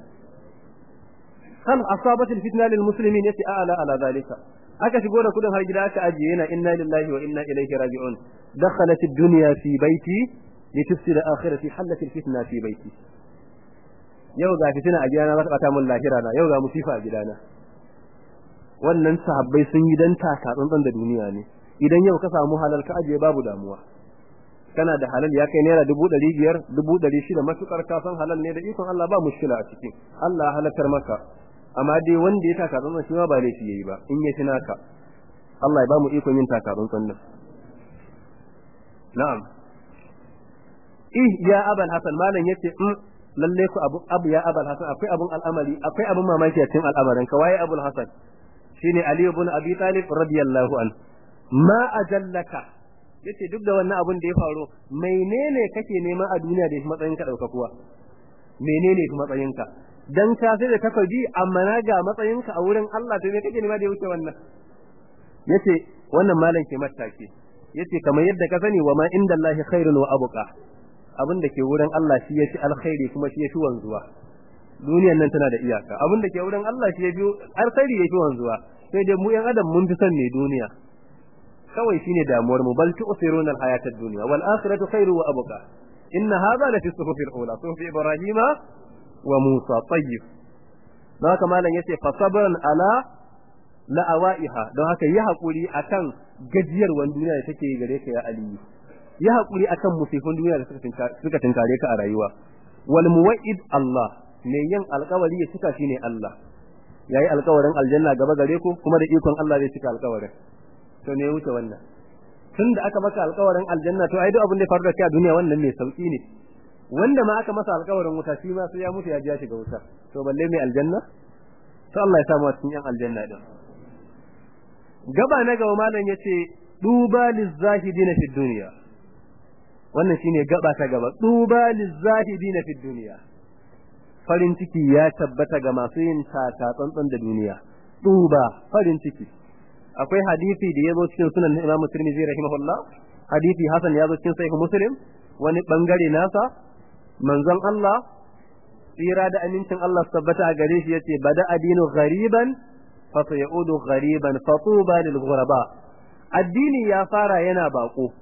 Hal asabat alfitna lil muslimin? Yace a'ala ala zalika. Aka shigo da kuɗin har gida aka ajiye yana inna lillahi wa inna ilaihi raji'un. Dakhalat ad-dunya fi baiti litufsida akhirati halat alfitna fi baiti yau ga fitina a gidana za ta bata mun lahira na yau ga musifa a gidana. Wannan sahabbai sun yi dan taka tsantsan da duniya ne. Idan yau ka samu halal ka ajiye babu damuwa. Kana da halal ya kai naira dubu ɗari biyar dubu ɗari shida matuƙar ka san halal ne da ikon Allah ba mushkila a ciki. Allah halakar maka. Amma dai wanda ya taka tsantsan shi ba laifi yayi ba in ya naka. Allah ya ba mu ikon yin taka tsantsan nan. Na'am. Ih ya abal hasan malam ya ce in lalle ku abu abu ya abul hasan akwai abun al'amari akwai abun mamaki a cikin al'amarin ka. Waye abul hasan? Shine ali ibn abi talib radiyallahu an ma ajallaka. Yace duk da wannan abun da ya faru menene kake nema a duniya da matsayin ka ɗauka kuwa menene kuma matsayin ka? Dan ka sai da tafaji amma na ga matsayin ka a wurin Allah to me kake nema da ya wannan? Yace wannan malam ke matake ya ce kamar yadda ka sani wa ma indallahi khairun wa abqa. Abin da ke wurin Allah shi ya fi alkhairi kuma shi ya fi wanzuwa. Duniyar nan tana da iyaka. Abin da ke wurin Allah shi ya fi alkhairi ya fi wanzuwa. Sai dai mu yan adam mun fi son ne duniya. Kawai shine damuwar mu. Bal tu'thiruna al-hayata ad-dunya. Wal akhiratu khairu wa abqa. Inna hadha la fi suhufil ula. Suhufi ibrahima wa musa. Tayyib. Haka malam ya ce fasabran ala la'awaiha. Don haka yi haƙuri akan gajiyarwan duniya da take gare ka ya aliyu. Yi haƙuri akan musifin duniya da suka tinkare ka a rayuwa. Wal muwa'id Allah me yin alkawari ya cika shine Allah. Yayi alkawarin aljanna gaba gare ku kuma da ikon Allah zai cika alkawarin to ne wuce wannan? Tunda aka maka alkawarin aljanna to ai duk abin da ya faru da kai a duniya wannan mai sauƙi ne. Wanda ma aka masa alkawarin wuta shi ma sai ya mutu ya ji ya shiga wuta. To balle mai aljanna? To Allah ya samu cikin yan aljanna din gaba na gaba malam ya ce duba lizahidina fid dunya. Wannan shine gaba ta gaba. Duba lizahidina fid dunya. Farin ciki ya tabbata ga masu yin taka tsantsan da duniya. Duba farin ciki. Akwai hadisi da ya zo cikin sunan Imam Tirmidhi rahimahullah. Hadisi hasan ya zo cikin sahih Muslim. Wani ɓangare nasa manzon Allah tsira da amincin Allah tabbata a gare shi ya ce ba da adinu ghariban fa sayudu ghariban fatuba lil ghuraba. Addini ya fara yana bako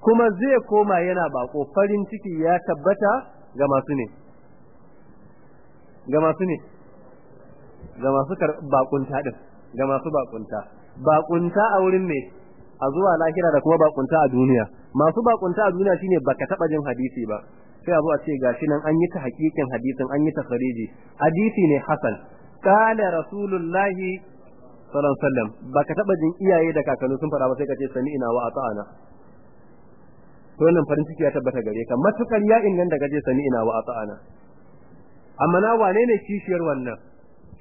kuma zai koma yana bako farin ciki ya tabbata ga masu ne ga masu ne ga masu bakunta din ga masu bakunta bakunta a wurin ne a zuwa lahira da kuma bakunta a duniya. Masu bakunta a duniya shine baka taba jin hadisi ba. Sai a zo a ce gashi nan an yi ta hakikin hadisin an yi ta fariji hadisi ne hasan. Qala rasulullahi sallallahu alaihi wasallam baka taba jin iyaye da kakanni sun fara ba sai ka ce sami ina wa ata'ana. To wannan farin ciki ya tabbata gare ka. Matukar ya inganta gaje sami ina wa ata'ana. Amma na wane ne kishiyar wannan?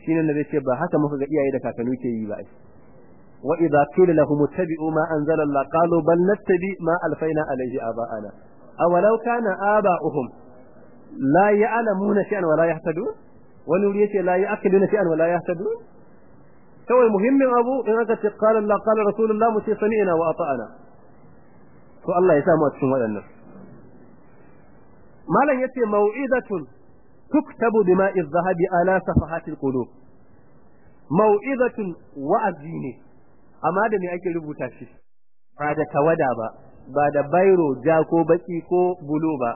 Shine da zai ce ba haka muka ga iyaye da kakanni ke yi ba wa idza qila lahum ittabi'u ma anzala Allah qalu bal nattabi ma alfaina alayhi aba'ana. Awalau kana aba'uhum la ya'lamuna shay'an wa la yahtadun? Wani wuri ya ce la ya'qiluna shay'an wa la yahtadun? Kawai muhimmin abu in aka ce qala Allah qala rasulullah mu wa ata'na to Allah ya sa mu a cikin waɗannan. Malam ya ce mau'izatun tuktabu bima'i dhahabi ala safahatil qulub. Mau'izatun wa'azi ne amma da me ake rubuta shi? Ba da tawada ba ba da bairo ja ko baki ko bulu ba.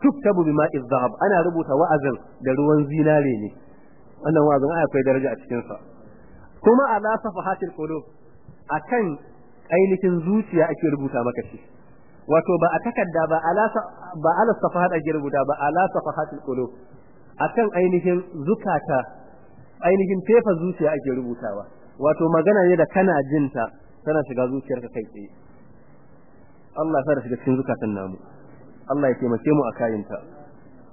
Tuktabu bima'i dhahab ana rubuta wa'azin da ruwan zinare ne. Wannan wa'azin ai akwai daraja a cikin sa kuma ala safahatil qulub akan ainihin zuciya ake rubuta maka shi. wato ba a takarda ba ala ba ala safahat ake rubuta ba ala safahatil qulub akan ainihin zukata ainihin fefa zuciya ake rubutawa wato magana ne da kana jinta tana shiga zuciyarka kai tsaye Allah ya sa da shiga cikin zukatan namu Allah ya taimake mu a kayinta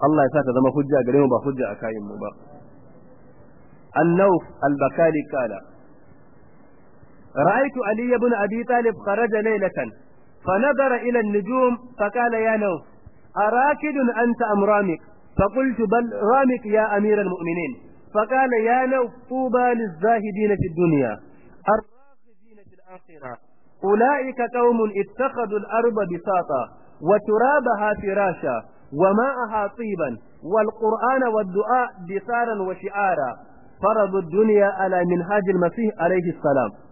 Allah ya sa ta zama hujja gare mu ba hujja a kayin mu ba النوف البكالي قال رأيت علي بن أبي طالب خرج ليلة فنظر إلى النجوم فقال يا نوف أراكد أنت أم رامك؟ فقلت بل رامك يا أمير المؤمنين. فقال يا نوف طوبى للزاهدين في الدنيا. الراغبين في الآخرة. أولئك قوم اتخذوا الأرض بساطا وترابها فراشا وماءها طيبا والقرآن والدعاء بثارا وشعارا. فرضوا الدنيا على منهاج المسيح عليه السلام.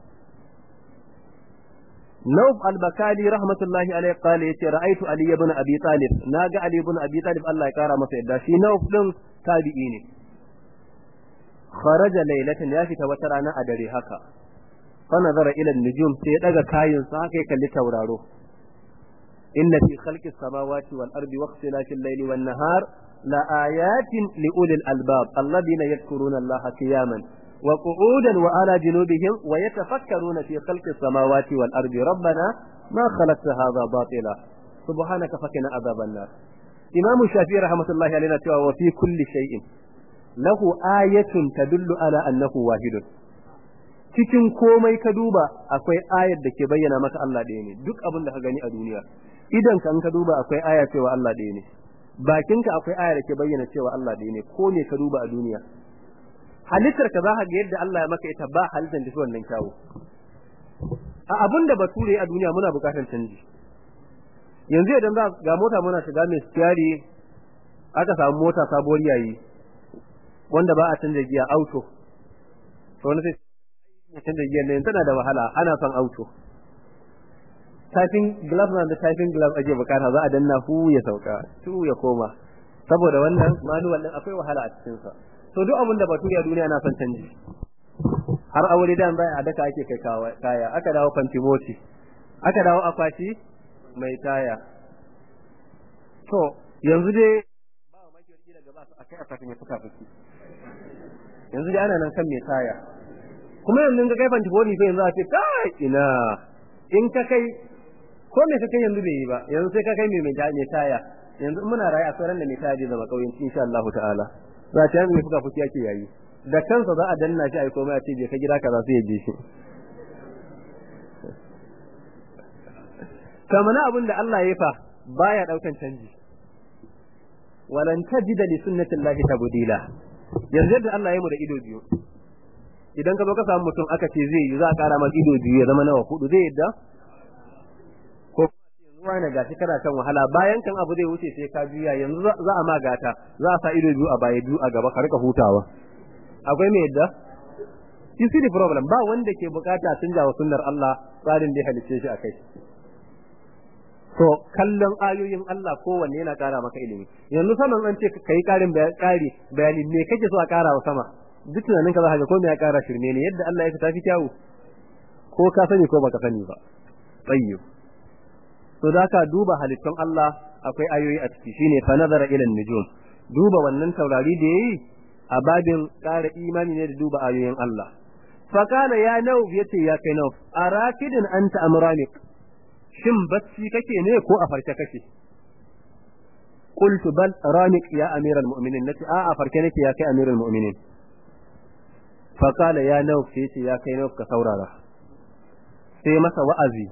Nauf al-Bakali rahmatullahi alaihi qala ya ce ra'aitu Ali ibn Abi Talib. Naga Ali ibn Abi Talib Allah ya kara masa yadda. Shi Nauf din tabi'i ne. Kharaja laylatan ya fita wata rana a dare haka. Fa nazara ila an-nujum sai ya daga kayin sa haka ya kalli tauraro. Inna fi khalqis samawati wal ardi waqtilafil layli nahar la ayatin li ulil albab. Alladhina yadhkuruna Allah وقعودا وعلى جنوبهم ويتفكرون في خلق السماوات والأرض ربنا ما خلقت هذا باطلا سبحانك فقنا عذاب النار إمام الشافعي رحمة الله عليه وفي كل شيء له آية تدل على أنه واحد cikin komai ka duba akwai ayar da ke bayyana maka Allah ɗaya ne duk abin da ka gani a duniya idan ka ka duba akwai aya cewa Allah ɗaya ne bakinka akwai aya da ke bayyana cewa Allah ɗaya ne ko ne ka duba a duniya halittar ka za ka ga yadda Allah ya maka ita ba halittar da wannan kyawu. A abin da bature a duniya muna buƙatar canji. Yanzu idan za ga mota muna shiga mai stiyari aka samu mota sabuwar yayi wanda ba a canja giya auto. To wani sai canja giya ne tana da wahala ana son auto. Typing glove na da typing glove ake buƙata za a danna hu ya sauka tu ya koma. Saboda wannan manual din akwai wahala a cikin sa to duk abin da bature a duniya na son canji. Har aure dan bai a daka ake kai kaya. Aka dawo fantimoti aka dawo akwati mai taya. To yanzu dai ba wa maki wani daga ba su akai akwatin ya fuka fuki yanzu dai ana nan kan mai taya. Kuma yanzu ga kai fantimoti sai yanzu a ce kai ina. In ka kai ko me ka kai yanzu bai yi ba. Yanzu sai ka kai mai mai taya. Yanzu muna rayu a sauran da mai taya zai zama kauyen insha Allah ta'ala. Za ta yi fuka fuki yake yayi. Da kansa za a danna shi ai komai a ce je ka gida kaza sai ya je shi. Kamar abin da Allah ya fa baya ɗaukan canji. Walan tajida li sunnatillahi tabdila. Yanzu yadda Allah ya mu da ido biyu. Idan ka zo ka samu mutum aka ce zai yi za a kara masa ido biyu ya zama nawa? Hudu zai yadda? Ruwa ne gashi kana kan wahala bayan kan abu zai wuce sai ka juya yanzu za a ma gata za a sa ido biyu a baya biyu a gaba ka riƙa hutawa. Akwai me yadda? You see the problem ba wanda ke buƙata canja wa sunnar Allah tsarin da halice shi akai to kallon ayoyin Allah kowanne yana kara maka ilimi. Yanzu saman an ce kai karin bayani bayani me kake so a kara wa sama? Duk tunanin ka za ka ga ko me ya kara shirme ne yadda Allah ya fita fi kyawu. Ko ka sani ko baka sani ba. Tsayyib to da ka duba halittun Allah akwai ayoyi a ciki shine fa nazara ila nujum duba wannan taurari da yayi a babin ƙara imani ne da duba ayoyin Allah. Fa kana ya nau ya ce ya kai nau arakidin anta amranik shin bacci kake ne ko a farke kake? Qultu bal ranik ya amiral mu'minin. Nace a a farke nake ya kai amiral mu'minin. Fa kana ya nau ya ce ya kai nau ka saurara. Sai masa wa'azi.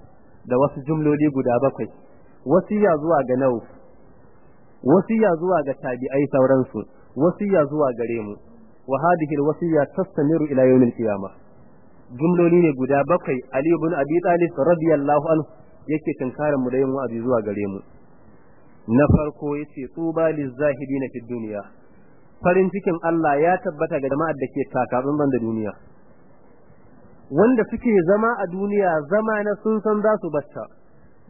Da wasu jumloli guda bakwai. Wasiya zuwa ga nau wasiya zuwa ga tabi'ai sauransu wasiya zuwa gare mu. Wa hadhihi alwasiya tastamiru ila yawm alqiyamah jumloli ne guda bakwai. Ali ibn Abi Talib radiyallahu anhu yake tunkarin mu da yin wa'azi zuwa gare mu. Na farko ya ce tuba lizahidina fid dunya. Farin cikin Allah ya tabbata ga jama'ar da ke takatsantsan da duniya. Wanda suke zama a duniya zama na sun san za su bacca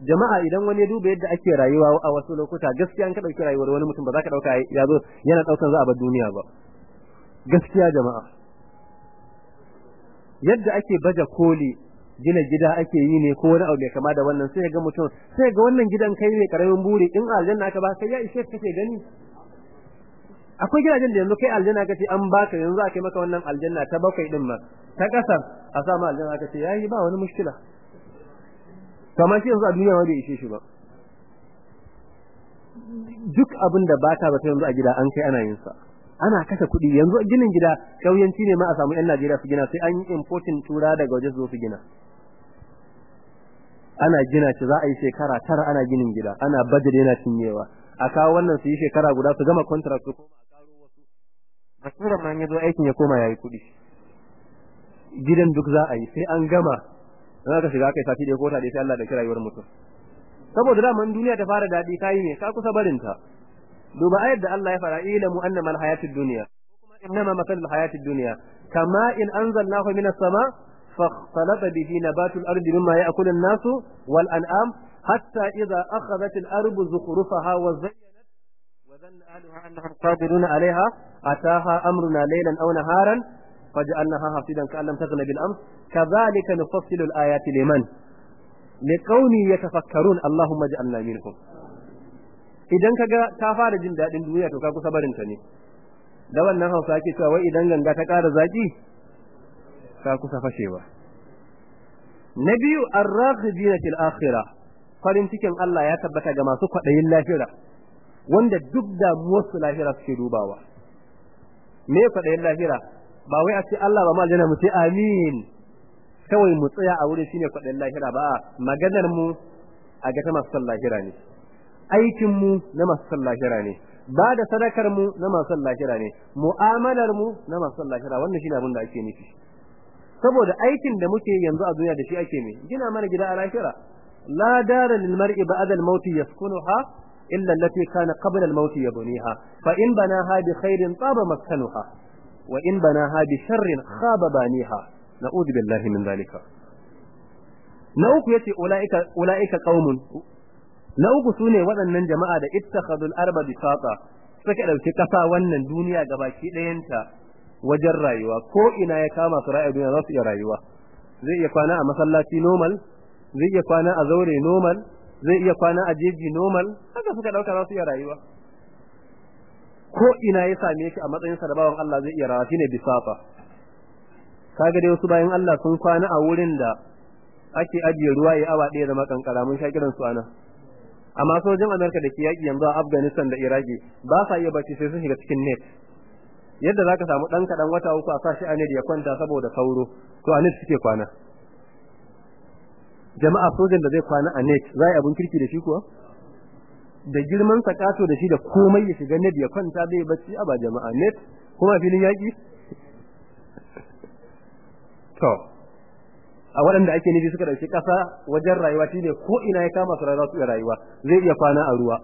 jama'a idan wani ya duba yadda ake rayuwa a wasu lokuta gaskiya an ka ɗauki rayuwar wani mutum ba za ka ɗauka ya zo yana ɗaukan za a bar duniya ba. Gaskiya jama'a. Yadda ake baje koli gina gida ake yi ne ko wani abu mai kama da wannan sai ga mutum sai ga wannan gidan kai ne ƙaramin buri in aljanna aka ba kai ya ishe kake gani. Akwai gidajen da yanzu kai aljanna kace an baka yanzu aka maka wannan aljanna ta bakwai din ma. Ta ƙasar a sa ma aljanna kace yayi ba wani mushkila. Kamar shi yanzu a duniya ma ishe shi ba. Duk abin da baka ba yanzu a gida an kai ana yin sa. Ana kashe kuɗi. Yanzu ginin gida kauyanci ne ma a samu yan Najeriya su gina sai an yi importing tura daga waje su su gina. Ana gina shi za a yi shekara tara ana ginin gida ana budget yana cinyewa. A kawo wannan su yi shekara guda su gama contract su koma a karo wasu. Basiran ma ya zo aikin ya koma yayi kuɗi. gidan duk za a yi sai an gama za ka shiga kai sati da kota da sai Allah da kirayuwar mutum saboda da man duniya ta fara dadi kai ne ka kusa barinta duba ayat da Allah ya fara ilamu annama alhayatud dunya kuma innama masalul hayatid dunya kama in anzalnahu minas sama فاختلط به نبات الأرض مما يأكل الناس والأنعام حتى إذا أخذت الأرض زخرفها وزينت وظن أهلها أنهم قادرون عليها أتاها أمرنا ليلا أو نهارا faj'alnaha hafidan ka allam takna bil ams kadhalika nufassilu al ayati liman liqawmi yatafakkarun allahumma ij'alna minhum idan kaga ta fara jin daɗin duniya to ka kusa barin ta ne da wannan hausa ake cewa wai idan ganga ta ƙara zaki ka kusa fashewa na biyu ar-raghibina fil akhirah farin cikin Allah ya tabbata ga masu kwaɗayin lahira wanda duk damuwarsu lahira suke dubawa me kwaɗayin lahira ba wai a ce Allah ba mu aljanna mu ce amin. Kawai mu tsaya a wurin shine kwaɗayin lahira ba. Maganar mu a ga ta masu lahira ne. Aikin mu na masu lahira ne. Ba da sadakar mu na masu lahira ne. Mu'amalar mu na masu son lahira. Wannan shine abin da ake nufi. Saboda aikin da muke yanzu a duniya da shi ake me? Gina mana gida a lahira. La dara lil mar'i ba'da al maut yaskunuha illa allati kana qabla al maut yabniha. Fa in banaha bi khairin taba maskanuha wa in banaha bi sharrin khaba baniha. Na'udhu billahi min zalika na uku ya ce ulaika ulaika qaumun. Na uku su ne waɗannan jama'a da ittakhadul arba bisata suka ɗauki kasa wannan duniya gabaki ɗayanta wajen rayuwa. Ko ina ya kama su ra'ayi duniya za su iya rayuwa. Zai iya kwana a masallaci normal zai iya kwana a zaure normal zai iya a jeji normal. Haka suka ɗauka rayuwa. Ko ina ya same shi a matsayin sa da bawan Allah zai iya rawa shine bisafa. Kaga dai wasu bayan Allah sun kwana a wurin da ake ajiye ruwa ya awa ɗaya zama kankara mun sha kiran su ana amma sojin Amerika da ke yaƙi yanzu a Afghanistan da Iraki ba sa iya bacci sai sun shiga cikin net. Yadda zaka samu dan kadan wata uku a sashi a net ya kwanta saboda sauro to a net suke kwana. Jama'a sojan da zai kwana a net zai abun kirki da shi kuwa? Da girman sa kato da shi da komai ya shiga net ya kwanta zai bacci a ba jama'a net. Kuma filin yaki to a waɗanda ake nufi suka ɗauki ƙasa wajen rayuwa shine ko ina ya kama su rayuwa su rayuwa. Zai iya kwana a ruwa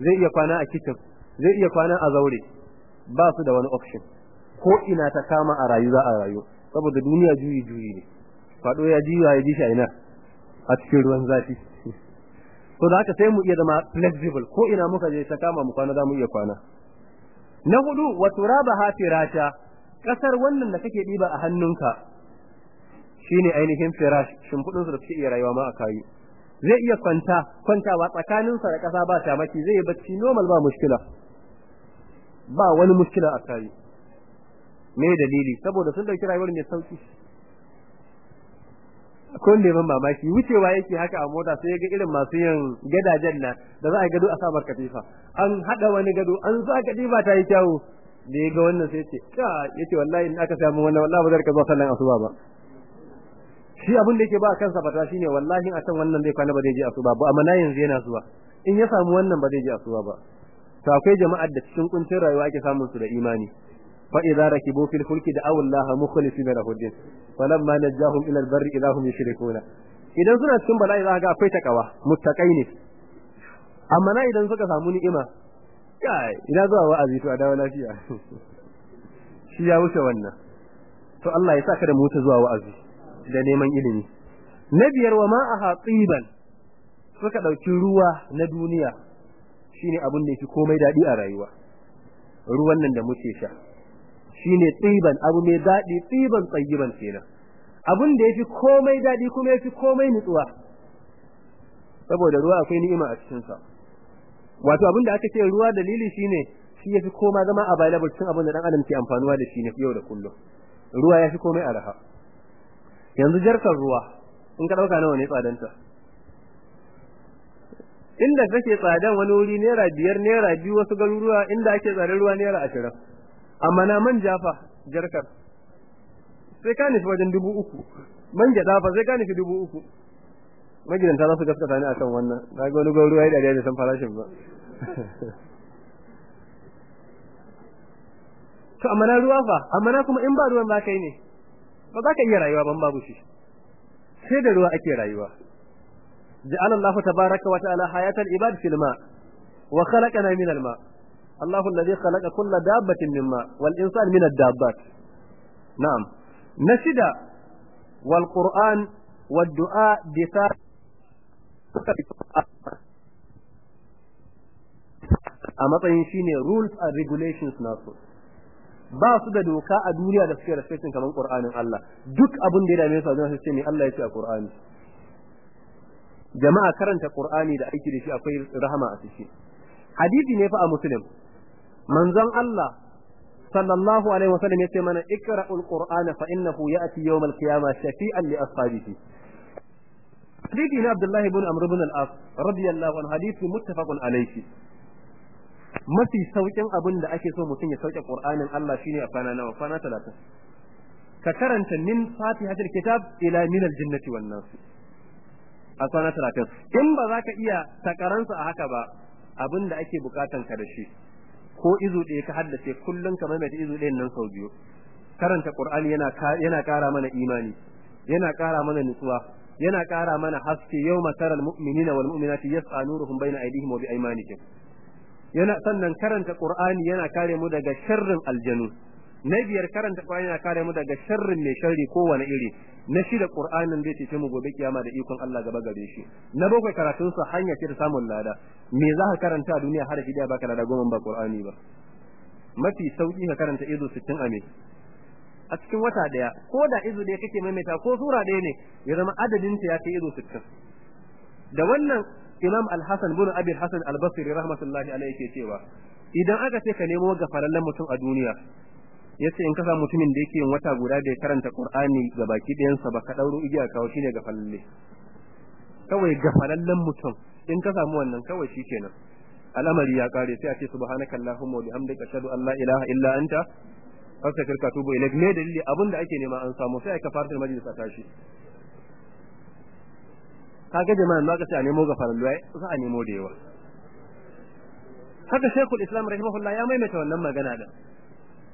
zai iya kwana a kitchen zai iya kwana a zaure. Ba su da wani option. Ko ina ta kama a rayu za a rayu. Saboda duniya juyi juyi ne. Fado ya jiwa ya ji shi a ina? A cikin ruwan zafi. To da haka sai mu iya zama flexible. Ko ina muka je ta kama mu kwana za mu iya kwana. Na huɗu wa turaba hafirata ƙasar wannan da kake diba a hannunka shine ainihin firash. Shimfudin su da suke iya rayuwa ma a kayi zai iya kwanta kwantawa tsakaninsa da kasa ba shamaki. Zai yi bacci normal ba mushkila. Ba wani mushkila a kai me dalili? Saboda sun ɗauki rayuwar mai sauƙi akwai wanda ban mamaki wucewa yake haka a mota sai ga irin masu yin gadajen na da za a gado a samar katifa an hada wani gado an sa katifa ta yi kyawu. Da ya ga wannan sai ce ka ya ce wallahi in aka samu wannan wallahi ba zai ka zo sallan asuba ba. Shi abin da yake ba kansa fata shine wallahi a can wannan zai kwana ba zai je asuba ba amma na yanzu yana zuwa. In ya samu wannan ba zai je asuba ba. To akwai jama'ar da cikin kuncin rayuwa ake samun su da imani. Fa idza rakibu fil fulki da Allah mukhlisina lahu din falamma najahum ila al-barri idza hum yushrikuna idan suna cikin bala'i za ga akwai takawa muttaqai ne amma na idan suka samu ni'ima kai ina zuwa wa'azi to a dawo lafiya shi ya wuce wannan to Allah ya saka da mu zuwa wa'azi da neman ilimi na biyar wa ma'aha tsiban suka ɗauki ruwa na duniya shine abin da yake komai daɗi a rayuwa ruwan nan da muke sha shine tsiban abu mai daɗi tsiban tsayiban kenan. Abin da yafi komai daɗi kuma yafi komai nutsuwa. Saboda ruwa akwai ni'ima a cikin sa wato abin da aka ce ruwa dalili shine shi yafi koma zama available cikin abin da dan adam ke amfanuwa da shi ne yau da kullum. Ruwa yafi komai araha. Yanzu jarkar ruwa in ka ɗauka nawa ne tsadanta? Inda kake tsadan wani wuri naira biyar naira biyu wasu garuruwa inda ake tsadar ruwa naira ashirin. Amma na man jafa jarkar. Sai ka nufi wajen dubu uku. Man gyaɗa fa sai ka nufi dubu uku. Magidanta za su gaskata ni akan wannan. Na ga wani garuruwa ya dariya da san farashin ba. To amma na ruwa fa. Amma na kuma in ba ruwan ba kai ne ba za ka iya rayuwa ban babu shi. Sai da ruwa ake rayuwa. Ja'ala Allahu tabaraka wa ta'ala hayatal ibad fil ma wa khalaqana min al ma. Allahu alladhi khalaqa kulla dabbatin min ma wal insan min ad dabbat na'am nashida wal qur'an wad du'a bi a matsayin shine rules and regulations nasu. Ba su da doka a duniya da suke respectin kamar Qur'anin Allah. Duk abin da ya dame su a duniya sai Allah ya ce a Qur'ani. Jama'a karanta Qur'ani da aiki da shi akwai rahama a ciki. Hadisi ne fa a muslim. Manzon Allah sallallahu alaihi wasallam ya ce mana ikra'ul qur'ana fa innahu ya'ti yawm al-qiyamah shafi'an li ashabihi. Hadisi ne Abdullah ibn Amr ibn al-As radiyallahu anhu hadisi muttafaqun alayhi. Mafi saukin abin da ake so mutum ya sauke Qur'anin Allah shine a kwana nawa? Kwana 30 ka karanta min fatihatul kitab ila min al-jannati wan nas. A kwana 30 in ba za ka iya takaransa a haka ba abin da ake bukatan ka da shi. Ko izu ɗaya ka haddace kullum kamar mai izu ɗayan nan sau biyu. Karanta Qur'ani yana yana ƙara mana imani yana ƙara mana nutsuwa yana ƙara mana haske. Yau masaral mu'minina wal mu'minati yas'a nuruhum bayna aydihim wa bi aymanihim. Yana sannan karanta Qur'ani yana kare mu daga sharrin aljanu. Na biyar karanta Qur'ani yana kare mu daga sharrin mai sharri kowane iri. Na shida Qur'anin zai cece mu gobe kiyama da ikon Allah gaba gare shi. Na bakwai karatun sa hanya ce ta samun lada. Me za ka karanta a duniya har da baka lada goma ba Qur'ani ba. Mafi sauƙi ka karanta izo 60 a me? A cikin wata ɗaya ko da izo da kake maimaita ko sura ɗaya ne ya zama adadin ta ya kai izo 60 da wannan Imam Al-Hasan bin Abi Hasan Al-Basri rahmatullahi alayhi ke cewa idan aka ce ka nemo gafarallen mutum a duniya ya ce in ka samu mutumin da yake yin wata guda da ya karanta Qur'ani ga baki ɗayan sa baka dauro igiya kawo shine gafalalle. Kawai gafalallen mutum. In ka samu wannan kawai shikenan al'amari ya kare sai a ce subhanaka allahumma wa bihamdika ashhadu an la ilaha illa anta astaghfiruka wa atubu ilaik me dalili? Abinda ake nema an samu sai ka fara majalis a tashi. Kaga jama'an ba ka ce a nemo gafarallu ai za a nemo da yawa. Haka shekul islam rahimahullah ya maimaita wannan magana da.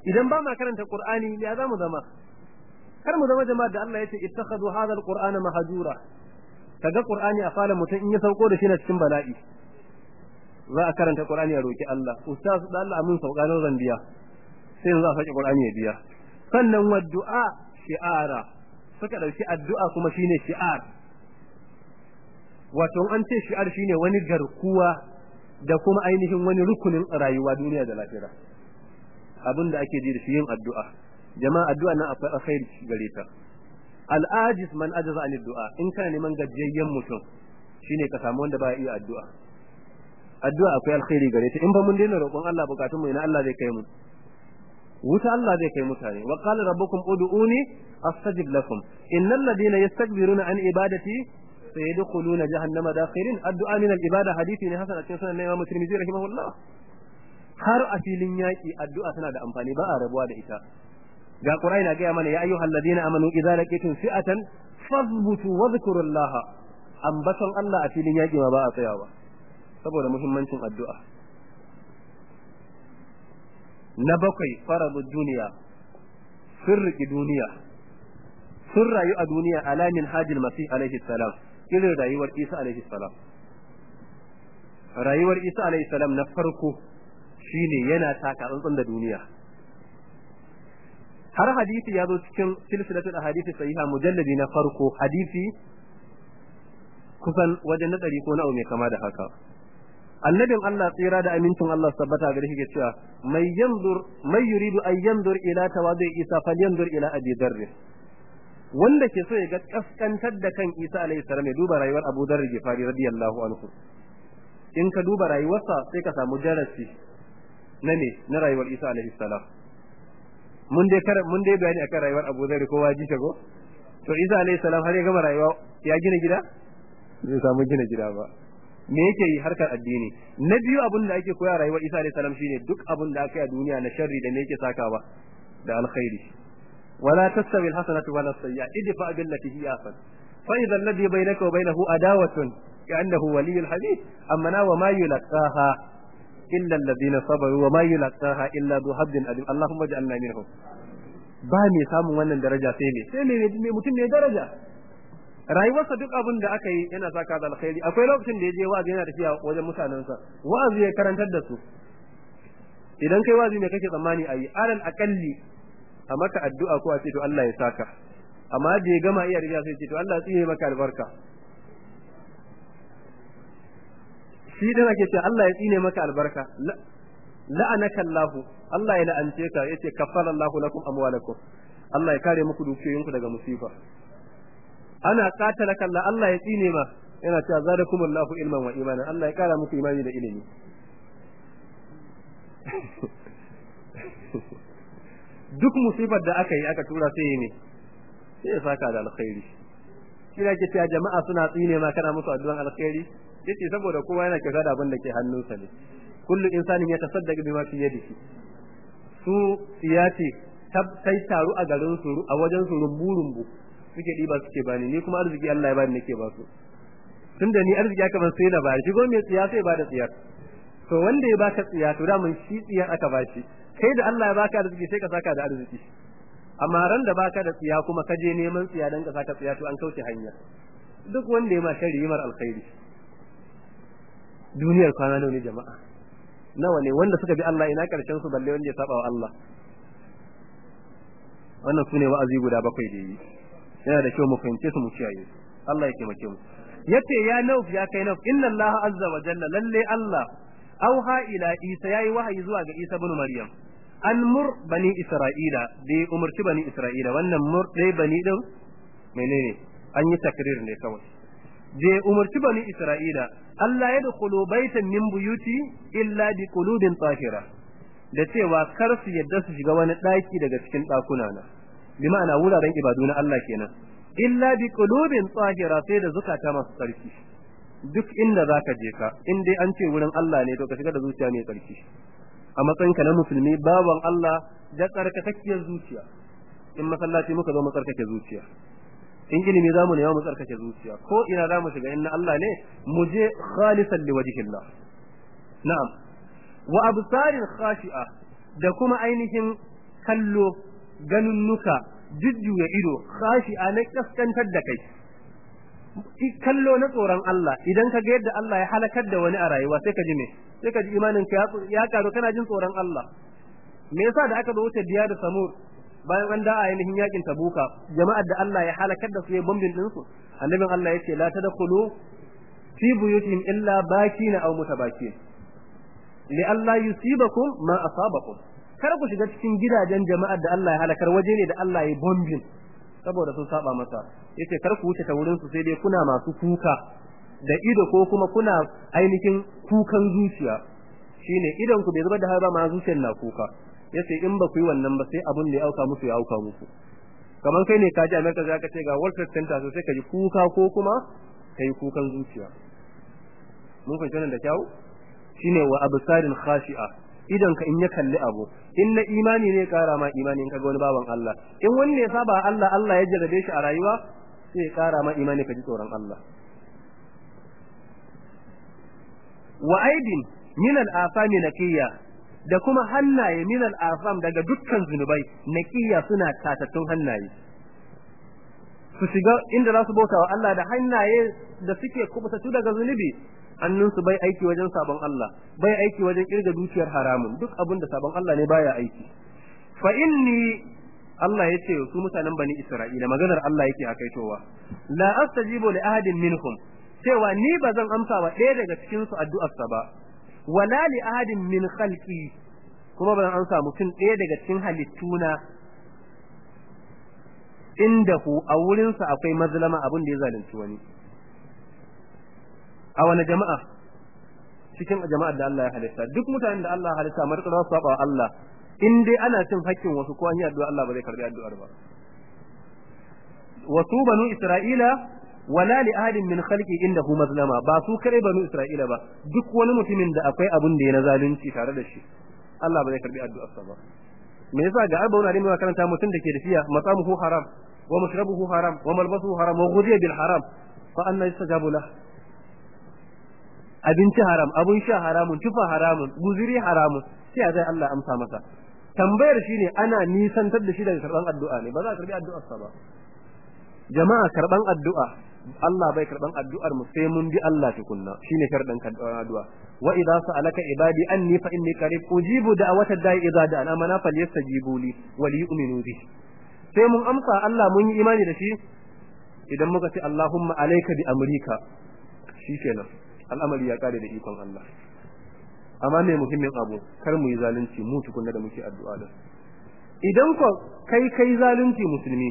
Idan ba ma karanta qur'ani ya za mu zama? Kar mu zama jama'a da Allah ya ittakhadhu hadha alqur'ana mahjura. Kaga qur'ani a falon mutum in ya sauko da shi na cikin bala'i. Za a karanta qur'ani ya roki Allah. Ustaz da Allah amin sauka na zan biya. Sai yanzu a saki qur'ani ya biya. Sannan wa du'a shi'ara. Suka ɗauki addu'a kuma shine shi'ar. Wato an ce shi'ar shine wani garkuwa da kuma ainihin wani rukunin rayuwa duniya da lafiya abin da ake ji da shi yin addu'a. Jama'a addu'a nan akwai alkhairi gare ta. Al'ajiz man ajaza an du'a in kana neman gajiyayyen mutum shine ka samu wanda ba iya addu'a. Addu'a akwai alkhairi gare ta. In ba mun daina roƙon Allah bukatun mu ina Allah zai kai mu? Wuta Allah zai kai mutane. Wa qala rabbukum ud'uni astajib lakum. Innal ladina yastakbiruna an ibadati sayadkhuluna jahannama dakhirin. Addu'a min al-ibada hadisi ne hasan a cikin sunan Imam Tirmidhi rahimahullah. Har a filin yaki addu'a tana da amfani ba a rabuwa da ita. Ga Qur'ani na gaya mana ya ayyuhal ladina amanu idza laqitum fi'atan fadhbutu wa dhkurullaha ambaton Allah a filin yaki ma ba a tsayawa saboda muhimmancin addu'a. Na bakwai faradu duniya sun riƙi duniya sun rayu a duniya ala min hajil masih alaihi salam irin rayuwar isa alaihi salam. Rayuwar isa alaihi salam na farko shine yana taka tsantsan da duniya. Har hadisi ya zo cikin silsilatul ahadisi sahiha mujalladi na farko hadisi kusan wajen na ko na'u mai kama da haka. Annabin Allah tsira da amincin Allah tabbata gare shi ke cewa mai yanzur mai yuridu an yanzur ila tawadi Isa falyanzur ila Abi Dharr. Wanda ke so ya ga kaskantar da kan Isa alaihi salam ya duba rayuwar Abu Dharr Gifari radiyallahu anhu. In ka duba rayuwarsa sai ka samu darasi. Na ne na rayuwar Isa alaihi salam. Mun dai kar mun dai bayani akan rayuwar Abu Dharr kowa ji ko? To Isa alaihi salam har ya gama rayuwa ya gina gida? Bai samu gina gida ba. Me yake yi harkar addini? Na biyu abin da ake koya rayuwar Isa alayhi salam shine duk abin da aka yi a duniya na sharri da me yake sakawa? Da alkhairi. Wala tastawi alhasanatu wala sayyi'a idfa billati hi ahsan. Fa idha alladhi bainaka wa bainahu adawatun waliyyun habib amma na wa ma yulqaha illa alladhina sabaru wa ma yulqaha illa dhu haddin adim allahumma ij'alna minhum ba me samun wannan daraja sai me sai me mutum ne daraja rayuwarsa duk abin da aka yi yana saka da alkhairi akwai lokacin da ya je wa'azi yana tafiya wajen mutanensa wa'azi ya karantar da su idan kai wa'azi ne kake tsammani ayi alal akalli a maka addu'a ko a ce to Allah ya saka amma da ya gama iya riga sai ce to Allah ya tsine maka albarka shi da nake cewa Allah ya tsine maka albarka. La'anaka Allah Allah ya la'ance ka ya ce kaffara Allah lakum amwalakum. Allah ya kare muku dukiyoyinku daga musifa. Ana katala kalla Allah ya tsine ma. Yana cewa zadakumullahu ilman wa imanan. Allah ya kara muku imani da ilimi. Duk musibar da aka yi aka tura sai ne sai ya saka da alkhairi. Ne ke cewa jama'a suna tsine ma kana musu addu'an alkhairi? Ya ce saboda kowa yana kyauta da abin da ke hannunsa ne. Kullu insanin ya tasaddaqa bima fi yadihi. Su siyati sai taru a garin su a wajen su rumbu rumbu suke ɗiba suke bani. Ni kuma arziki Allah ya bani nake ba su. Tun da ni arziki aka ban sai na ba shi mai tsiya sai ba da tsiya. To wanda ya baka tsiya to da mun shi tsiya aka ba shi. Kai da Allah ya baka arziki sai ka saka da arziki. Amma ran da baka da tsiya kuma ka je neman tsiya dan ka saka tsiya to an kauce hanya. Duk wanda ya ma shari mar alkhairi. Duniyar kwana nawa ne jama'a? Nawa ne? Wanda suka bi Allah ina ƙarshen su balle wanda ya saba wa Allah? Wannan su ne wa'azi guda bakwai da yi. Yana da kyau mu fahimce su mu kiyaye Allah ya taimake mu. Yace ya nauf ya kai nauf inna Allah azza wa jalla lalle Allah auha ila Isa yayi wahayi zuwa ga Isa ibn Maryam. An mur bani Isra'ila da umurci bani Isra'ila. Wannan mur dai bani din menene? An yi takrir ne kawai. Da umurci bani Isra'ila Allah ya dukulu baitan min buyuti illa bi qulubin tahira da cewa kar su yadda su shiga wani daki daga cikin dakuna na bi ma'ana wuraren ibadu na Allah kenan. Illa bi qulubin tahira sai da zukata masu tsarki. Duk inda zaka je ka in dai an ce wurin Allah ne to ka shiga da zuciya mai tsarki. A matsayin ka na musulmi bawan Allah da tsarkakakkiyar zuciya. In masallaci muka zo mu tsarkake zuciya. In ilimi za mu ne mu tsarkake zuciya. Ko ina za mu shiga inna Allah ne mu je khalisan liwajhillah na'am. Wa absarin khashi'a da kuma ainihin kallo ganunnuka jujjuya ido khashi'a na kaskantar da kai. Kallo na tsoron Allah. Idan ka ga yadda Allah ya halakar da wani a rayuwa sai ka ji me? Sai ka ji imanin ka ya karu kana jin tsoron Allah. Me yasa da aka zo wuce biya da samur? Bayan an da ainihin yaƙin tabuka jama'ar da Allah ya halakar da su ya bombin din su annabin Allah ya ce la tadkhulu fi buyutihim illa bakina aw mutabakin. Li alla yusibakum ma asabakum. Kar ku shiga cikin gidajen jama'ar da Allah ya halakar waje ne da Allah ya bombin saboda sun saba masa. Yace kar ku wuce ta wurin su sai dai kuna masu kuka da ido ko kuma kuna ainihin kukan zuciya. Shine idan ku bai zubar da har ba ma zuciyar na kuka. Ya ce in ba ku yi wannan ba sai abun da ya auka musu ya auka muku kamar kai ne ka ji America zaka ce ga World Trade Center sai ka ji kuka ko kuma kai kukan zuciya. Mun fahimta nan da kyau? Shine wa absarin khashi'a. Idan ka in ya kalli abu in na imani ne kara ma imani in kaga wani baban Allah. In wani ne saba Allah Allah ya jarrabe shi a rayuwa sai ya kara ma imani ka ji tsoron Allah. Wa aidin min al-afami naqiya da kuma hannaye min al-afam daga dukkan zunubai naqiya suna tatattun hannaye. Su shiga inda za su bauta wa Allah da hannaye da suke kubutatu daga zunubi hannunsu bai aiki wajen sabon Allah bai aiki wajen ƙirga dukiyar haramun duk abin da sabon Allah ne baya aiki. Fa inni Allah ya ce su mutanen bani Isra'ila maganar Allah yake akaitowa la astajibu li ahadin minhum cewa ni ba zan amsa wa ɗaya daga cikin su addu'arsa ba. Wala li ahadin min khalqi. Kuma ba zan amsa mutum ɗaya daga cikin halittuna indahu a wurinsa akwai mazlama abin da ya zalunci wani. A wani jama'a? Cikin jama'ar da Allah ya halitta. Duk mutanen da Allah ya halitta mar za su Allah. In dai ana cin hakkin wasu ko an yi addu'a Allah ba zai karɓi addu'ar ba. Wasu banu Isra'ila wala li ahadin min khalqi indahu mazlama. Ba su kare banu Isra'ila ba. Duk wani mutumin da akwai abin da ya na zalunci tare da shi Allah ba zai karɓi addu'ar sa ba. Me yasa ga arba wani mai karanta mutum da ke da fiya matsamuhu haram wa mashrabuhu haram wa malbasuhu haram wa ghudiya bil haram fa anna yastajabu lahu abinci haram abun sha haramun tufa haramun guziri haramun sai zai Allah amsa masa. Tambayar shine ana nisantar da shi daga karɓan addu'a ne ba za a karɓi addu'ar sa ba. Jama'a karɓan addu'a Allah bai karɓan addu'ar mu sai mun bi Allah tukunna. Shine sharɗin addu'a. Wa idza sa'alaka ibadi anni fa inni qarib ujibu da'wata da'i idza da'ana mana falyastajibu li wa liyu'minu bi. Sai mun amsa Allah mun yi imani da shi idan muka ce Allahumma alayka bi amrika shikenan al'amari ya kare da ikon Allah. Amma mai muhimmin abu kar mu yi zalunci mu tukunna da muke addu'a da idan ko kai kai zalunci musulmi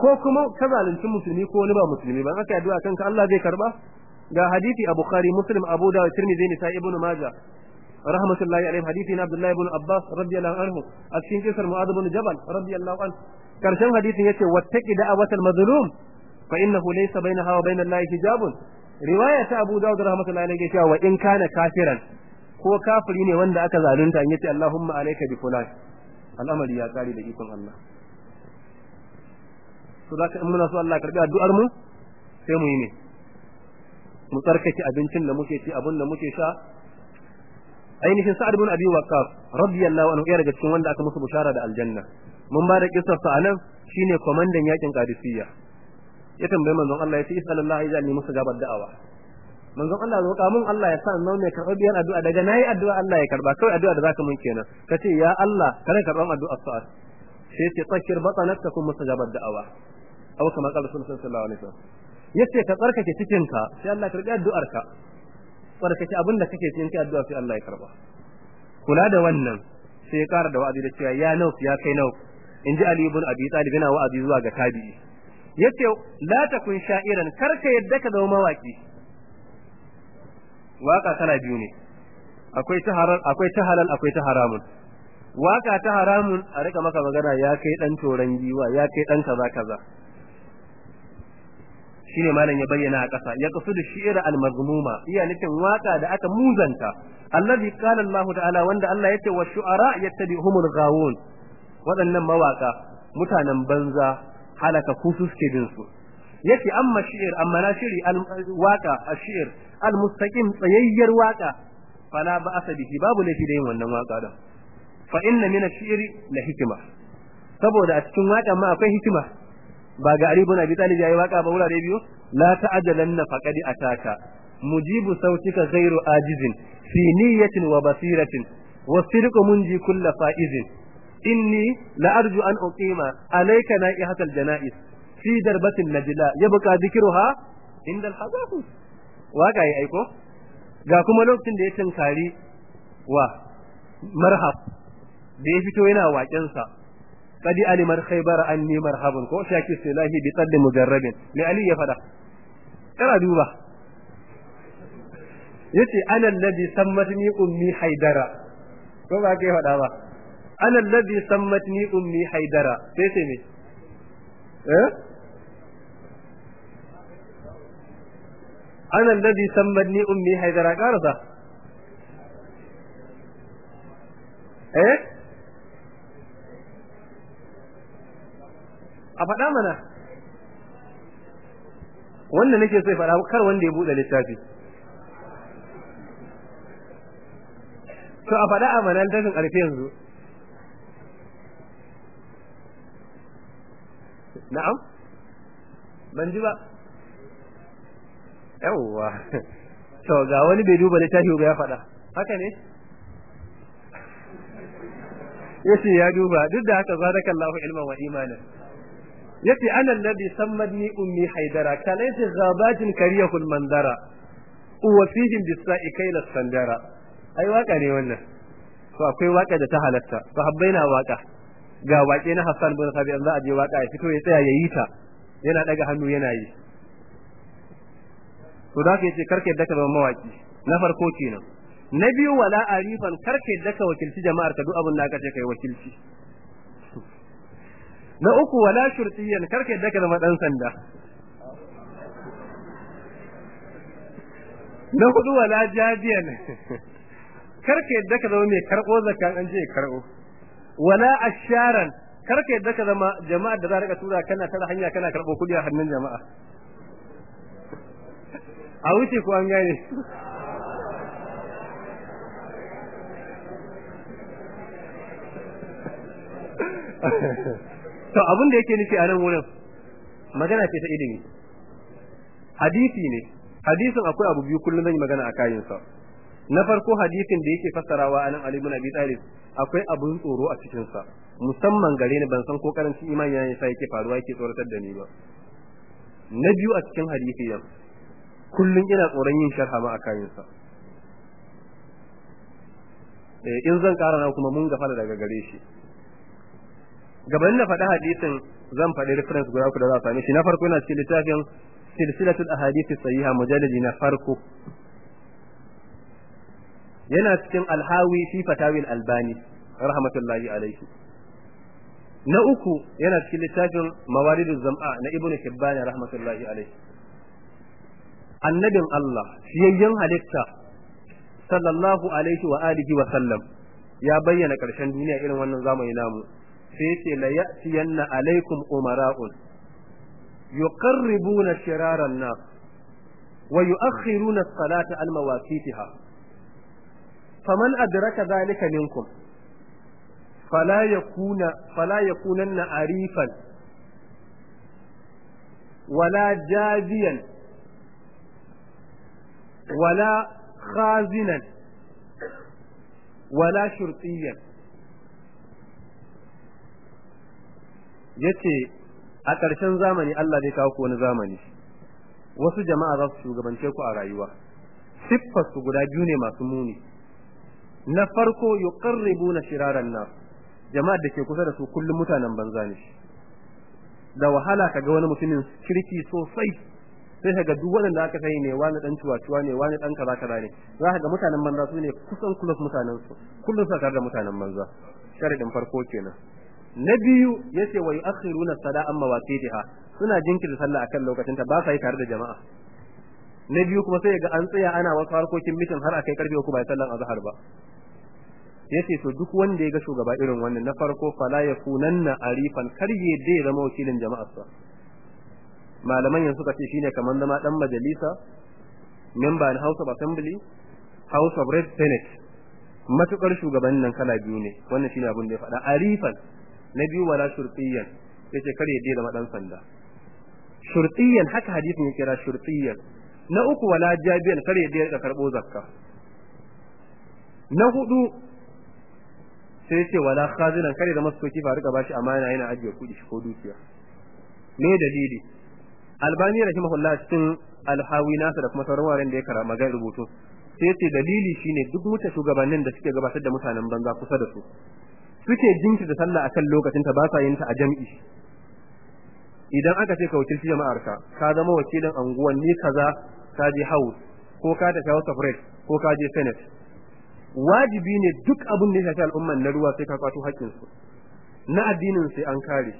ko kuma ka zalunci musulmi ko wani ba musulmi ba aka addu'a kanka Allah zai karɓa ga hadisi a Bukhari Muslim Abu Dawud Tirmidhi Nisa Ibn Majah. Rahmatullahi alaihi hadisi na Abdullah ibn Abbas radiyallahu anhu. A cikin kisar Mu'adh ibn Jabal radiyallahu anhu. Karshen hadisin ya ce wattaqi da'awatal mazlum fa innahu laysa bainaha wa bainal lahi hijabun. Riwaya ta Abu Dawud rahmatullahi alaihi cewa wa in kana kafiran ko kafiri ne wanda aka zalunta ya ce Allahumma alayka bi fulan. Al'amari ya kare da ikon Allah. To zaka in muna so Allah karɓi addu'ar mu sai mu yi ne mu tsarkake abincin da muke ci abun da muke sha. Ainihin sa'ad bin abi waqqas radiyallahu anhu ya daga cikin wanda aka musu bushara da aljanna. Mun ba da kissar sa a nan shine komandan yaƙin qadisiyya. Ya tambaye manzon Allah ya ce sallallahu alaihi wasallam musu gabar da'awa. Manzon Allah roƙa mun Allah ya sa nan mai karɓar addu'a. Daga na yi addu'a Allah ya karɓa kai addu'a da zaka mun kenan. Kace ya Allah kana karɓan addu'a sa'ad. Sai ce tsakir batanaka kun mustajabar da'awa. Aw kama qala sallallahu alaihi wasallam. Yace ka tsarkake cikin ka sai Allah karɓi addu'ar ka tsarkake abin da kake cikin addu'a sai Allah ya karɓa. Kula da wannan sai ya kara da wa'azi da cewa ya nau ya kai nau inji Ali ibn Abi Talib yana wa'azi zuwa ga tabi'i. Yace la takun sha'iran kar ka yadda ka zama mawaki. Waka tana biyu ne. Akwai ta halal akwai ta halal akwai ta haramun. Waka ta haramun a riƙa maka magana ya kai dan toran giwa ya kai dan kaza kaza. Shine malam ya bayyana a ƙasa. Ya kasu da shi'ira al-mazmuma. Iya nufin waƙa da aka muzanta. Allazi qala Allah ta'ala wanda Allah ya ce wa shu'ara yattabi'uhumul ghawun. Waɗannan mawaka mutanen banza halaka kusu suke bin su. Yace amma shi'ir amma na shiri waƙa ashir al-mustaqim tsayayyar waƙa fala ba'asa bihi. Babu laifi da yin wannan waƙa da fa inna min ash-shi'ri la hikma saboda a cikin waƙa ma akwai hikima. Ba ga Ali ibn Abi Talib yayi waƙa ba wurare biyu la ta'jalanna faqad ataka. Mujibu sautika ghairu ajizin fi niyyatin wa basiratin wa sidqu munji kull faizin. Inni la arju an uqima alayka na'ihatal janais fi darbatin najla. Yabqa dhikruha inda al-hazaf waƙa yi aiko. Ga kuma lokacin da ya tinkari wa marhab da ya fito yana waƙensa. قد علم الخيبر أني مرحب كو شاكي سلاهي بقد مجرب لعلي يفدا ترى دوبا yace ana alladhi sammatni ummi haidara ko ba ke faɗa ba ana alladhi sammatni ummi haidara sai sai me eh ana alladhi sammatni ummi haidara karasa eh A faɗa mana. Wanda nake so ya faɗa kar wanda ya buɗe littafi. To a faɗa a manan tashin ƙarfi yanzu. Na'am? Ban ji ba. Yawwa. To ga wani bai duba littafi ba ya faɗa. Haka ne? Yace ya duba. Duk da haka zadaka Allahu ilman wa imanan. Ya ce ana alladhi sammadni ummi haidara kalaysa ghabatin kariyahul mandara uwa fihim bisa'i kayla sandara ai waƙa ne wannan. To akwai waƙa da ta halatta. Sahabbai na waƙa ga waƙe na Hassan bin Sabi Allah aje waƙa ya fito ya tsaya yayi ta. Yana daga hannu yana yi. To da ke karke da ka zama mawaki na farko kenan. Na biyu wala arifan karke da ka wakilci jama'ar ka duk abin da aka ce kai wakilci. Na uku wala shurtiyan karke da ka zama dan sanda. Na huɗu wala jabiyan karke yadda ka zama mai karbo zakan an ce karbo wala asharan kar ka yadda ka zama jama'ar da za riƙa tura kana tara hanya kana karbo kuɗi a hannun jama'a. A wuce ko an gane? to abin da yake nufi a nan wurin magana ce ta ilimi. Hadisi ne. Hadisin akwai abu biyu kullum zan magana a kayansa na farko hadisin da yake fassarawa a nan Ali ibn Abi Talib akwai abun tsoro a cikin sa musamman gare ni ban san ko karanci imani yana yasa yake faruwa yake tsoratar da ni ba. Na biyu a cikin hadisi yan kullun ina tsoron yin sharha ma a kayan sa eh in zan kara na kuma mun gafara daga gare shi. Gaban na faɗi hadisin zan faɗi reference guda uku da za a same shi. Na farko yana cikin littafin silsilatul ahadith sahiha mujalladi na farko. Yana cikin alhawi fi fatawil albani rahmatullahi alaihi na uku yana cikin littafin mawariduz zam'a na ibnu hibban rahmatullahi alaihi annabin Allah fiyayyen halitta sallallahu alaihi wa alihi wa sallam ya bayyana ƙarshen duniya irin wannan zamani namu. Sai ce la ya'tiyanna alaikum umara'un yuqarribuna shiraran nas wa yu'akhiruna as-salata al-mawaqitiha faman adraka zalika minkum fala yakuna fala yakunanna arifan wala jaziyan wala khazinan wala shurtiyan ya ce a ƙarshen zamani Allah zai kawo ku wani zamani. Wasu jama'a za su shugabance ku a rayuwa. Siffar su guda biyu ne masu muni. Na farko yuqarribuna shiraran nas. Jama'ar da ke kusa da su kullum mutanen banza ne. Da wahala kaga wani mutumin kirki sosai sai kaga duk wanda aka sani ne wani dan ciwaciwa ne wani dan kaza kaza ne. Za ka ga mutanen banza su ne kusan kullum mutanen su kullum sa da mutanen banza. Sharadin farko kenan. Na biyu ya ce wa yu'akhiruna sala'an mawaqitiha. Suna jinkirta sallah akan lokacinta ba sa yi tare da jama'a. Na biyu kuma sai ga an tsaya ana wasu harkokin mitin har akai ƙarfe uku ba sallan azhar ba. Yace to duk wanda ya ga shugaba irin wannan na farko fala yakunanna arifan karye dai zama wakilin jama'arsa. Malaman yanzu suka ce shine kaman zama dan majalisa member na House of Assembly House of Red Senate matuƙar shugabannin nan kala biyu ne wannan shine abin da ya faɗa. Arifan na biyu wala shurtiyan ya ce kare dai zama dan sanda. Shurtiyan haka hadisin ya kira shurtiyan. Na uku wala jabiyan kare dai ka karbo zakka. Na huɗu sai ce wala khazinan kare da masu soki riƙa bashi amana yana ajiye kuɗi ko dukiya. Me dalili? Albani rahimahullah cikin alhawi nasa da kuma sauran wuraren da ya kara magan rubutu sai ce dalili shine duk muta shugabannin da suke gabatar da mutanen banza kusa da su. Suke jinkirta sallah akan lokacin ta ba sa yin ta a jami'i idan aka ce ka wakilci jama'ar ka ka zama wakilin anguwanni kaza ka je house ko ka tafi house of rep ko ka je senate. Wajibi ne duk abin da ya shafi al'umman na ruwa sai ka kwato haƙƙin su na addinin sai an kare.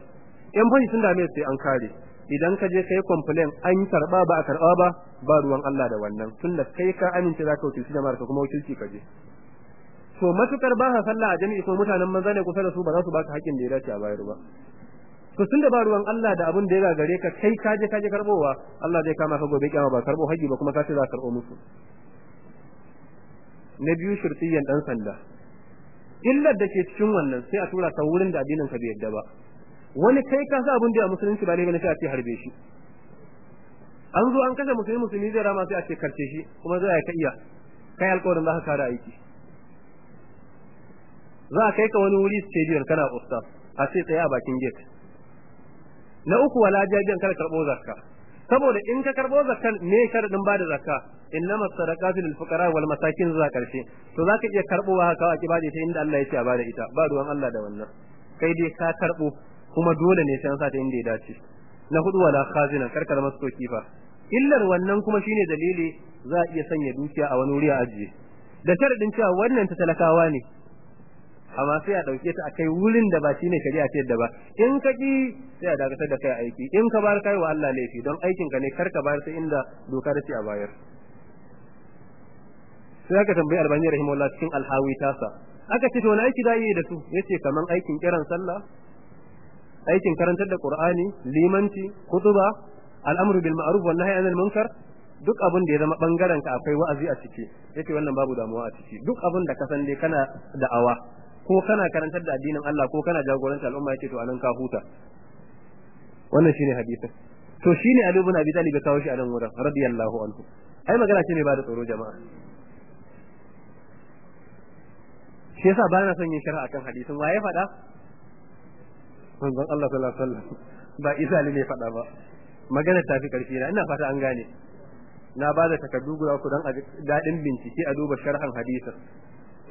Yan fani sun dame sai an kare. Idan ka je kai complain an karɓa ba a karɓa ba ba ruwan Allah da wannan. Tunda kai ka amince za ka wakilci jama'ar ka kuma wakilci ka je. To matuƙar ba sa sallah a jami'i ko mutanen manza ne kusa da su ba za su baka haƙƙin da ya dace a bayar ba. To tunda ba ruwan Allah da abin da ya gagare ka kai ka je ka je karbowa Allah zai kama ka gobe kiyama ba karbo haƙƙi ba kuma ka ce za ka karbo musu. Na biyu shirtiyan dan sanda. Illar da ke cikin wannan sai a tura ka wurin da addinin ka bai yadda ba. Wani kai ka sa abin da ya musulunci ba ne ba ne sai a ce harbe shi. An zo an kashe musulmi musulmi zai rama sai a ce karce shi kuma zai ka iya. Kai alƙawarin za ka kare aiki. Za a kai ka wani wuri stadium kana ustaz a ce tsaye a bakin gate. Na uku wala jajen kada karɓo zakka. Saboda in ka karɓo zakkan ne sharadin ba da zakka? Innama sadaqatu lil fuqara wal masakin zuwa ƙarshe to zaka iya karbowa haka a kibade ta inda Allah ya ce a ba da ita. Ba ruwan Allah da wannan. Kai dai ka karbo kuma dole ne sai an sa ta inda ya dace. Na huɗu wala khazina karkar masu kifa illar wannan kuma shine dalili za a iya sanya dukiya a wani wuri a ajiye. Da sharadin cewa wannan ta talakawa ne amma sai a ɗauke ta akai wurin da ba shine shari'a ce da ba. In ka ki sai a dakatar da kai aiki. In ka bar kai wa Allah laifi. Don aikin ka ne kar ka bar sai inda doka ta ce a bayar. Sai aka tambayi albani rahimahullah cikin alhawi tasa. Aka ce to wani aiki da yi da su? Yace kaman aikin kiran sallah aikin karantar da qur'ani limanci kutuba al'amru bil ma'ruf wan nahyi anil munkar. Duk abin da ya zama ɓangaren ka akwai wa'azi a ciki. Yace wannan babu damuwa a ciki. Duk abin da ka san dai kana da'awa. Ko kana karantar da addinin Allah ko kana jagorantar al'umma ya ce to a nan ka huta. Wannan shine hadisin. To shine Ali ibn Abi Talib ya kawo shi a nan wurin radiyallahu anhu. Ai magana ce ne ba da tsoro jama'a. Shi yasa ba na son yin sharh akan hadisin. Waye faɗa? Manzon Allah sallallahu alaihi wasallam. Ba Isa ne faɗa ba. Magana ta fi ƙarfi na ina fata an gane. Na ba da takardu guda ku dan daɗin bincike a duba sharhan hadisin.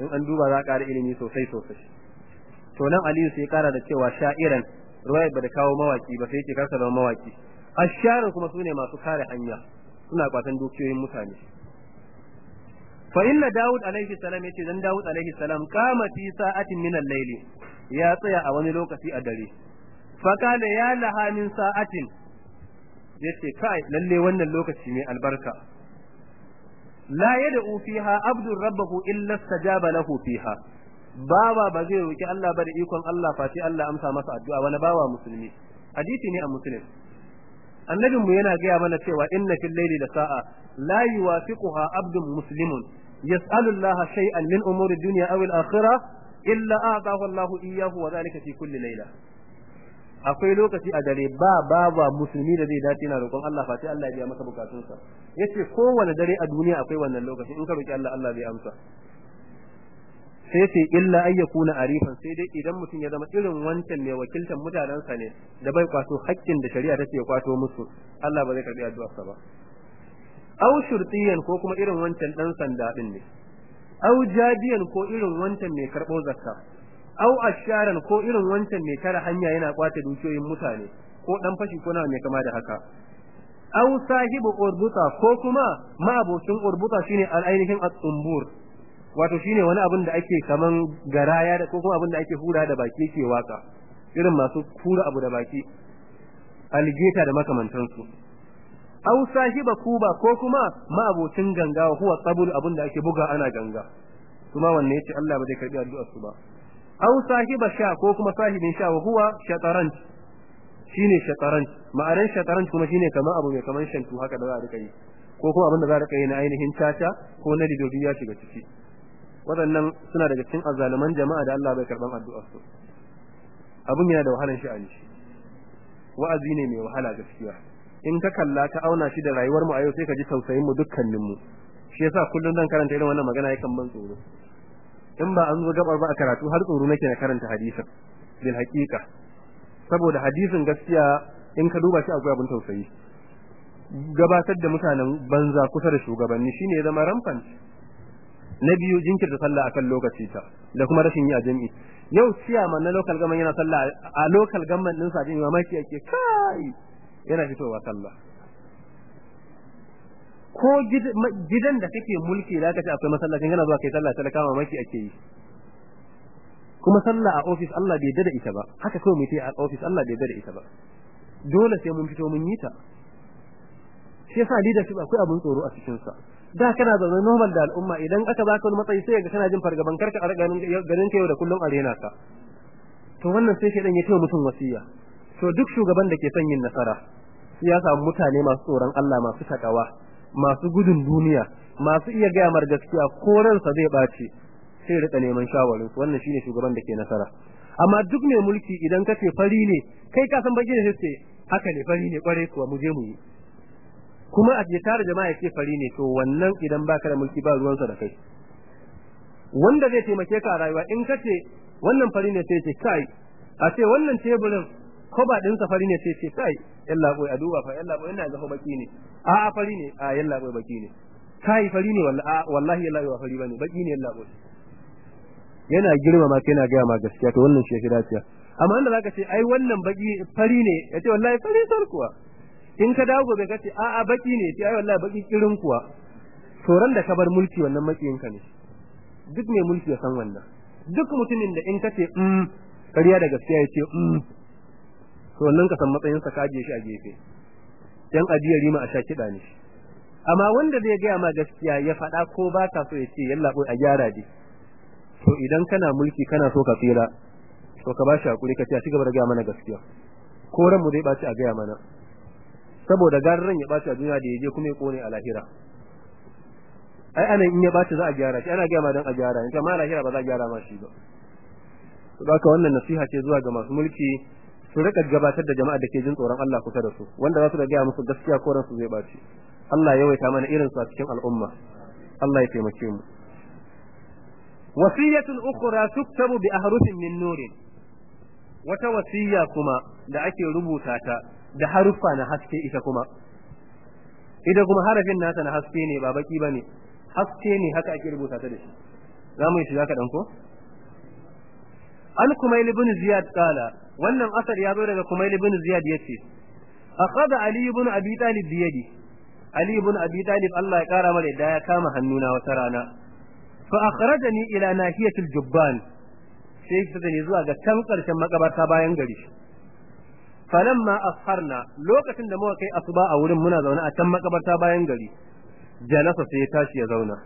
In an duba za ƙara ilimi sosai sosai. To nan Aliyu sai ƙara da cewa sha'iran ruwaya ba da kawo mawaki ba sai yake karsa da mawaki asharin kuma su ne masu kare hanya suna kwatan dukiyoyin mutane. Fa inna daud alaihi salam ya ce dan daud alaihi salam kama fi sa'atin min al-layl ya tsaya a wani lokaci a dare. Fa kana ya laha min sa'atin. Yace kai lalle wannan lokaci mai albarka. La yad'u fiha abdu rabbahu illa istajaba lahu fiha bawa ba zai roki Allah ba da ikon Allah fati Allah amsa masa addu'a wani bawa musulmi hadisi ne a muslim annabin mu yana gaya mana cewa inna fil layli la sa'a la yuwafiquha abdun muslimun yas'alu Allah shay'an min umuri dunya aw al-akhirah illa a'tahu Allah iyyahu wa dhalika fi kulli layla akwai lokaci a dare ba baba musulmi da zai dace na roƙon Allah fati Allah ya biya masa bukatunsa. Yace kowane dare a duniya akwai wannan lokaci in ka roki Allah Allah zai amsa. Sai ce illa ay yakuna arifan sai dai idan mutum ya zama irin wancan mai wakiltar mutanensa ne da bai kwato haƙƙin da shari'a take kwato musu Allah ba zai karɓi addu'arsa ba. Aw shurtiyan ko kuma irin wancan dan sanda din ne. Aw jadiyan ko irin wancan mai karbo zakka. Aw asharan ko irin wancan mai kare hanya yana ƙwace dukiyoyin mutane ko dan fashi ko na mai kama da haka. Aw sahibu urbuta ko kuma ma'abocin urbuta shine al-ainihin at-tumbur wato shine wani abin da ake kaman garaya da ko kuma abin da ake hura da baki ke waƙa irin masu hura abu da baki algeta da makamantansu. Aw sahiba kuba ko kuma ma'abocin ganga huwa sabul abin da ake buga ana ganga. Kuma wanne ya ce Allah ba zai karɓi addu'ar su ba. Aw sahiba sha ko kuma sahibin sha wa huwa shataranj. Shine shataranj. Ma'anar shataranj kuma shine kamar abu mai kaman shantu haka da za a riƙa yi. Ko kuma abin da za a riƙa yi na ainihin caca ko na lidobi ya shiga ciki. Waɗannan suna daga cikin azzaluman jama'a da Allah bai karɓan addu'ar su abun yana da wahalan sha'ani. Wa'azi ne mai wahala gaskiya. In ka kalla ka auna shi da rayuwar mu a yau sai ka ji tausayin mu dukkanin mu. Shi yasa kullun dan karanta irin wannan magana yakan ban tsoro. In ba an zo gabar ba a karatu har tsoro nake na karanta hadisin. Bil haqiqa. Saboda hadisin gaskiya in ka duba shi akwai abin tausayi. Gabatar da mutanen banza kusa da shugabanni shine ya zama rampant. Na biyu jinkirta sallah akan lokaci ta da kuma rashin yi a jami'i yau ciyaman na local government yana sallah a local government din sa jami'i mamaki yake kai yana fitowa sallah. Ko gidan da kake mulki da kace akwai masallacin yana zuwa kai sallah talaka mamaki ake yi. Kuma sallah a office Allah bai dada ita ba. Haka kawai mutai a office Allah bai dada ita ba. Dole sai mun fito mun yi ta. Shi yasa leadership akwai abun tsoro a cikin sa da kana zaune normal da al'umma idan aka baka wani matsayi sai ga kana jin fargaban kar ka a ganin ka yau da kullum a rena ka. To wannan sai shedan ya tawo mutum wasiya. To duk shugaban da ke son yin nasara ya samu mutane masu tsoron Allah masu takawa. Masu gudun duniya masu iya gaya mar gaskiya ko ransa zai bace sai riƙa neman shawarin wannan shine shugaban da ke nasara. Amma duk mai mulki idan ka ce fari ne kai ka san baki ne sai haka ne fari ne kware kuwa mu je mu yi. Kuma a je tare jama'a ce fari ne to wannan idan baka da mulki ba ruwansa da kai. Wanda zai taimake ka a rayuwa in ka ce wannan fari ne sai ce kai a ce wannan teburin ko ba din safari ne sai ce kai yalla boy a duba fa yalla boy ina ga fa baki ne. A a fari ne. A yalla boy baki ne. Kai fari ne wallahi yalla boy fari ba ne baki ne yalla boy yana girmama kai yana ga ma gaskiya to wannan shi ya dace amma wanda zaka ce ai wannan baki fari ne ya ce wallahi fari sar kuwa. In ka dawo gobe ka ce a a baki ne ce ai wallahi baki kirin kuwa. Toran da ka bar mulki wannan makiyinka ne. Duk mai mulki ya san wannan. Duk mutumin da in ka ce mm ƙarya da gaskiya ya ce mm. To wannan ka san matsayin sa kaje shi a gefe. Dan ajiyar rima a sha kiɗa ne. Amma wanda zai gaya ma gaskiya ya faɗa ko ba ka so ya ce yalla a gyara dai. To idan kana mulki kana so ka tsira to ka bashi haƙuri ka ce a cigaba da gaya mana gaskiya. Ko ran mu zai ɓaci a gaya mana. Saboda garin ya ɓaci a duniya da ya je kuma ya ƙone a lahira. Ai a nan in ya ɓaci za a gyara shi. Ana gaya ma dan a gyara. In ma lahira ba za a gyara ma shi ba. To haka wannan nasiha ce zuwa ga masu mulki su riƙa gabatar da jama'a da ke jin tsoron Allah kusa da su wanda za su da gaya musu gaskiya ko ransu zai ɓaci Allah ya yawaita mana irin su a cikin al'umma. Allah ya taimake mu. Wasiyatun ukhra tuktabu bi ahrufin min nurin. Wata wasiya kuma da ake rubuta ta da haruffa na haske ita kuma. Ita kuma harafin nata na haske ne ba baki ba ne haske ne haka ake rubuta ta da shi. Za mu yi shiga kaɗan ko? An kumail ibn ziyad kala wannan asar ya zo daga kumail ibn ziyad ya ce akhadha ali ibn abi talib bi yadi ali ibn abi talib Allah ya kara mara da ya kama hannuna wata rana. Fa akhrajani ila nahiyatil jubban. Sai da ni zuwa ga can ƙarshen makabarta bayan gari. Falamma asharna lokacin da muka kai asuba a wurin muna zaune a can makabarta bayan gari jalasa sai ya tashi ya zauna.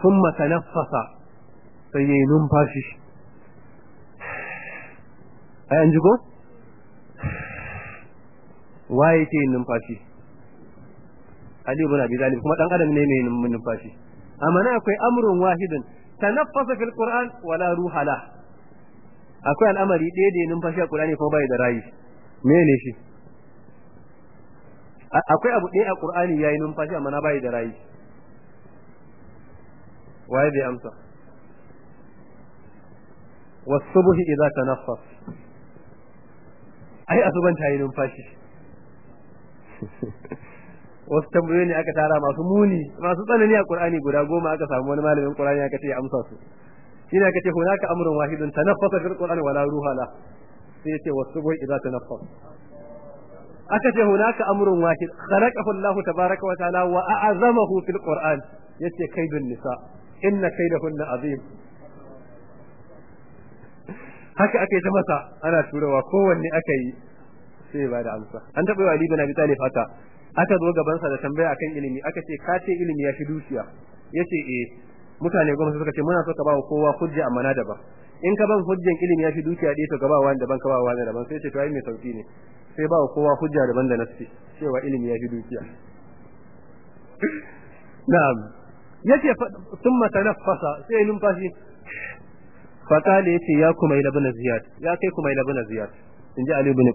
Thumma tanaffasa sai yayi numfashi. ai an ji ko waye ke yin numfashi Ali ibn Abi Talib kuma dan adam ne mai numfashi amma na akwai amrun wahidun tanaffasa fil Qur'an wala ruha la akwai al'amari ɗaya da numfashi a Qur'ani kuma bai da rayi mene shi akwai abu ɗaya a Qur'ani yayi numfashi amma na bai da rayi waye bai amsa والصبح إذا تنفس ai asuban ta yi numfashi. Wasu tambayoyi ne aka tara masu muni masu tsanani a Qur'ani guda goma aka samu wani malamin Qur'ani aka ce ya amsa su. Shine aka ce hunaka amrun wahidun tanaffasa fil Qur'ani wala ruha la sai ya ce wasubhu idza tanaffas. Aka ce hunaka amrun wahid. Khalaqahu Allah tabaaraka wa ta'ala wa a'azamahu fil Qur'an. Yace kaidun nisa inna kaidahunna azim. Haka aka ta masa ana turawa kowanne aka yi sai ba da amsa. An taɓa yi Ali bin Abi Talib haka. Aka zo gaban sa da tambaya akan ilimi aka ce ka ce ilimi ya fi dukiya. Yace eh. Mutane goma suka ce muna so ka ba kowa hujja amma na daban. In ka ban hujjan ilimi ya fi dukiya ɗaya to ka ba wani daban ka ba wani daban. Sai ce to ai mai sauƙi ne. Sai ba kowa hujja daban da nafsi cewa ilimi ya fi dukiya. Na'am. Yace thumma tanaffasa sai numfashi. Fakale ya ce ya kuma ila bin ziyad ya kai kuma ila bin ziyad inji ali ibn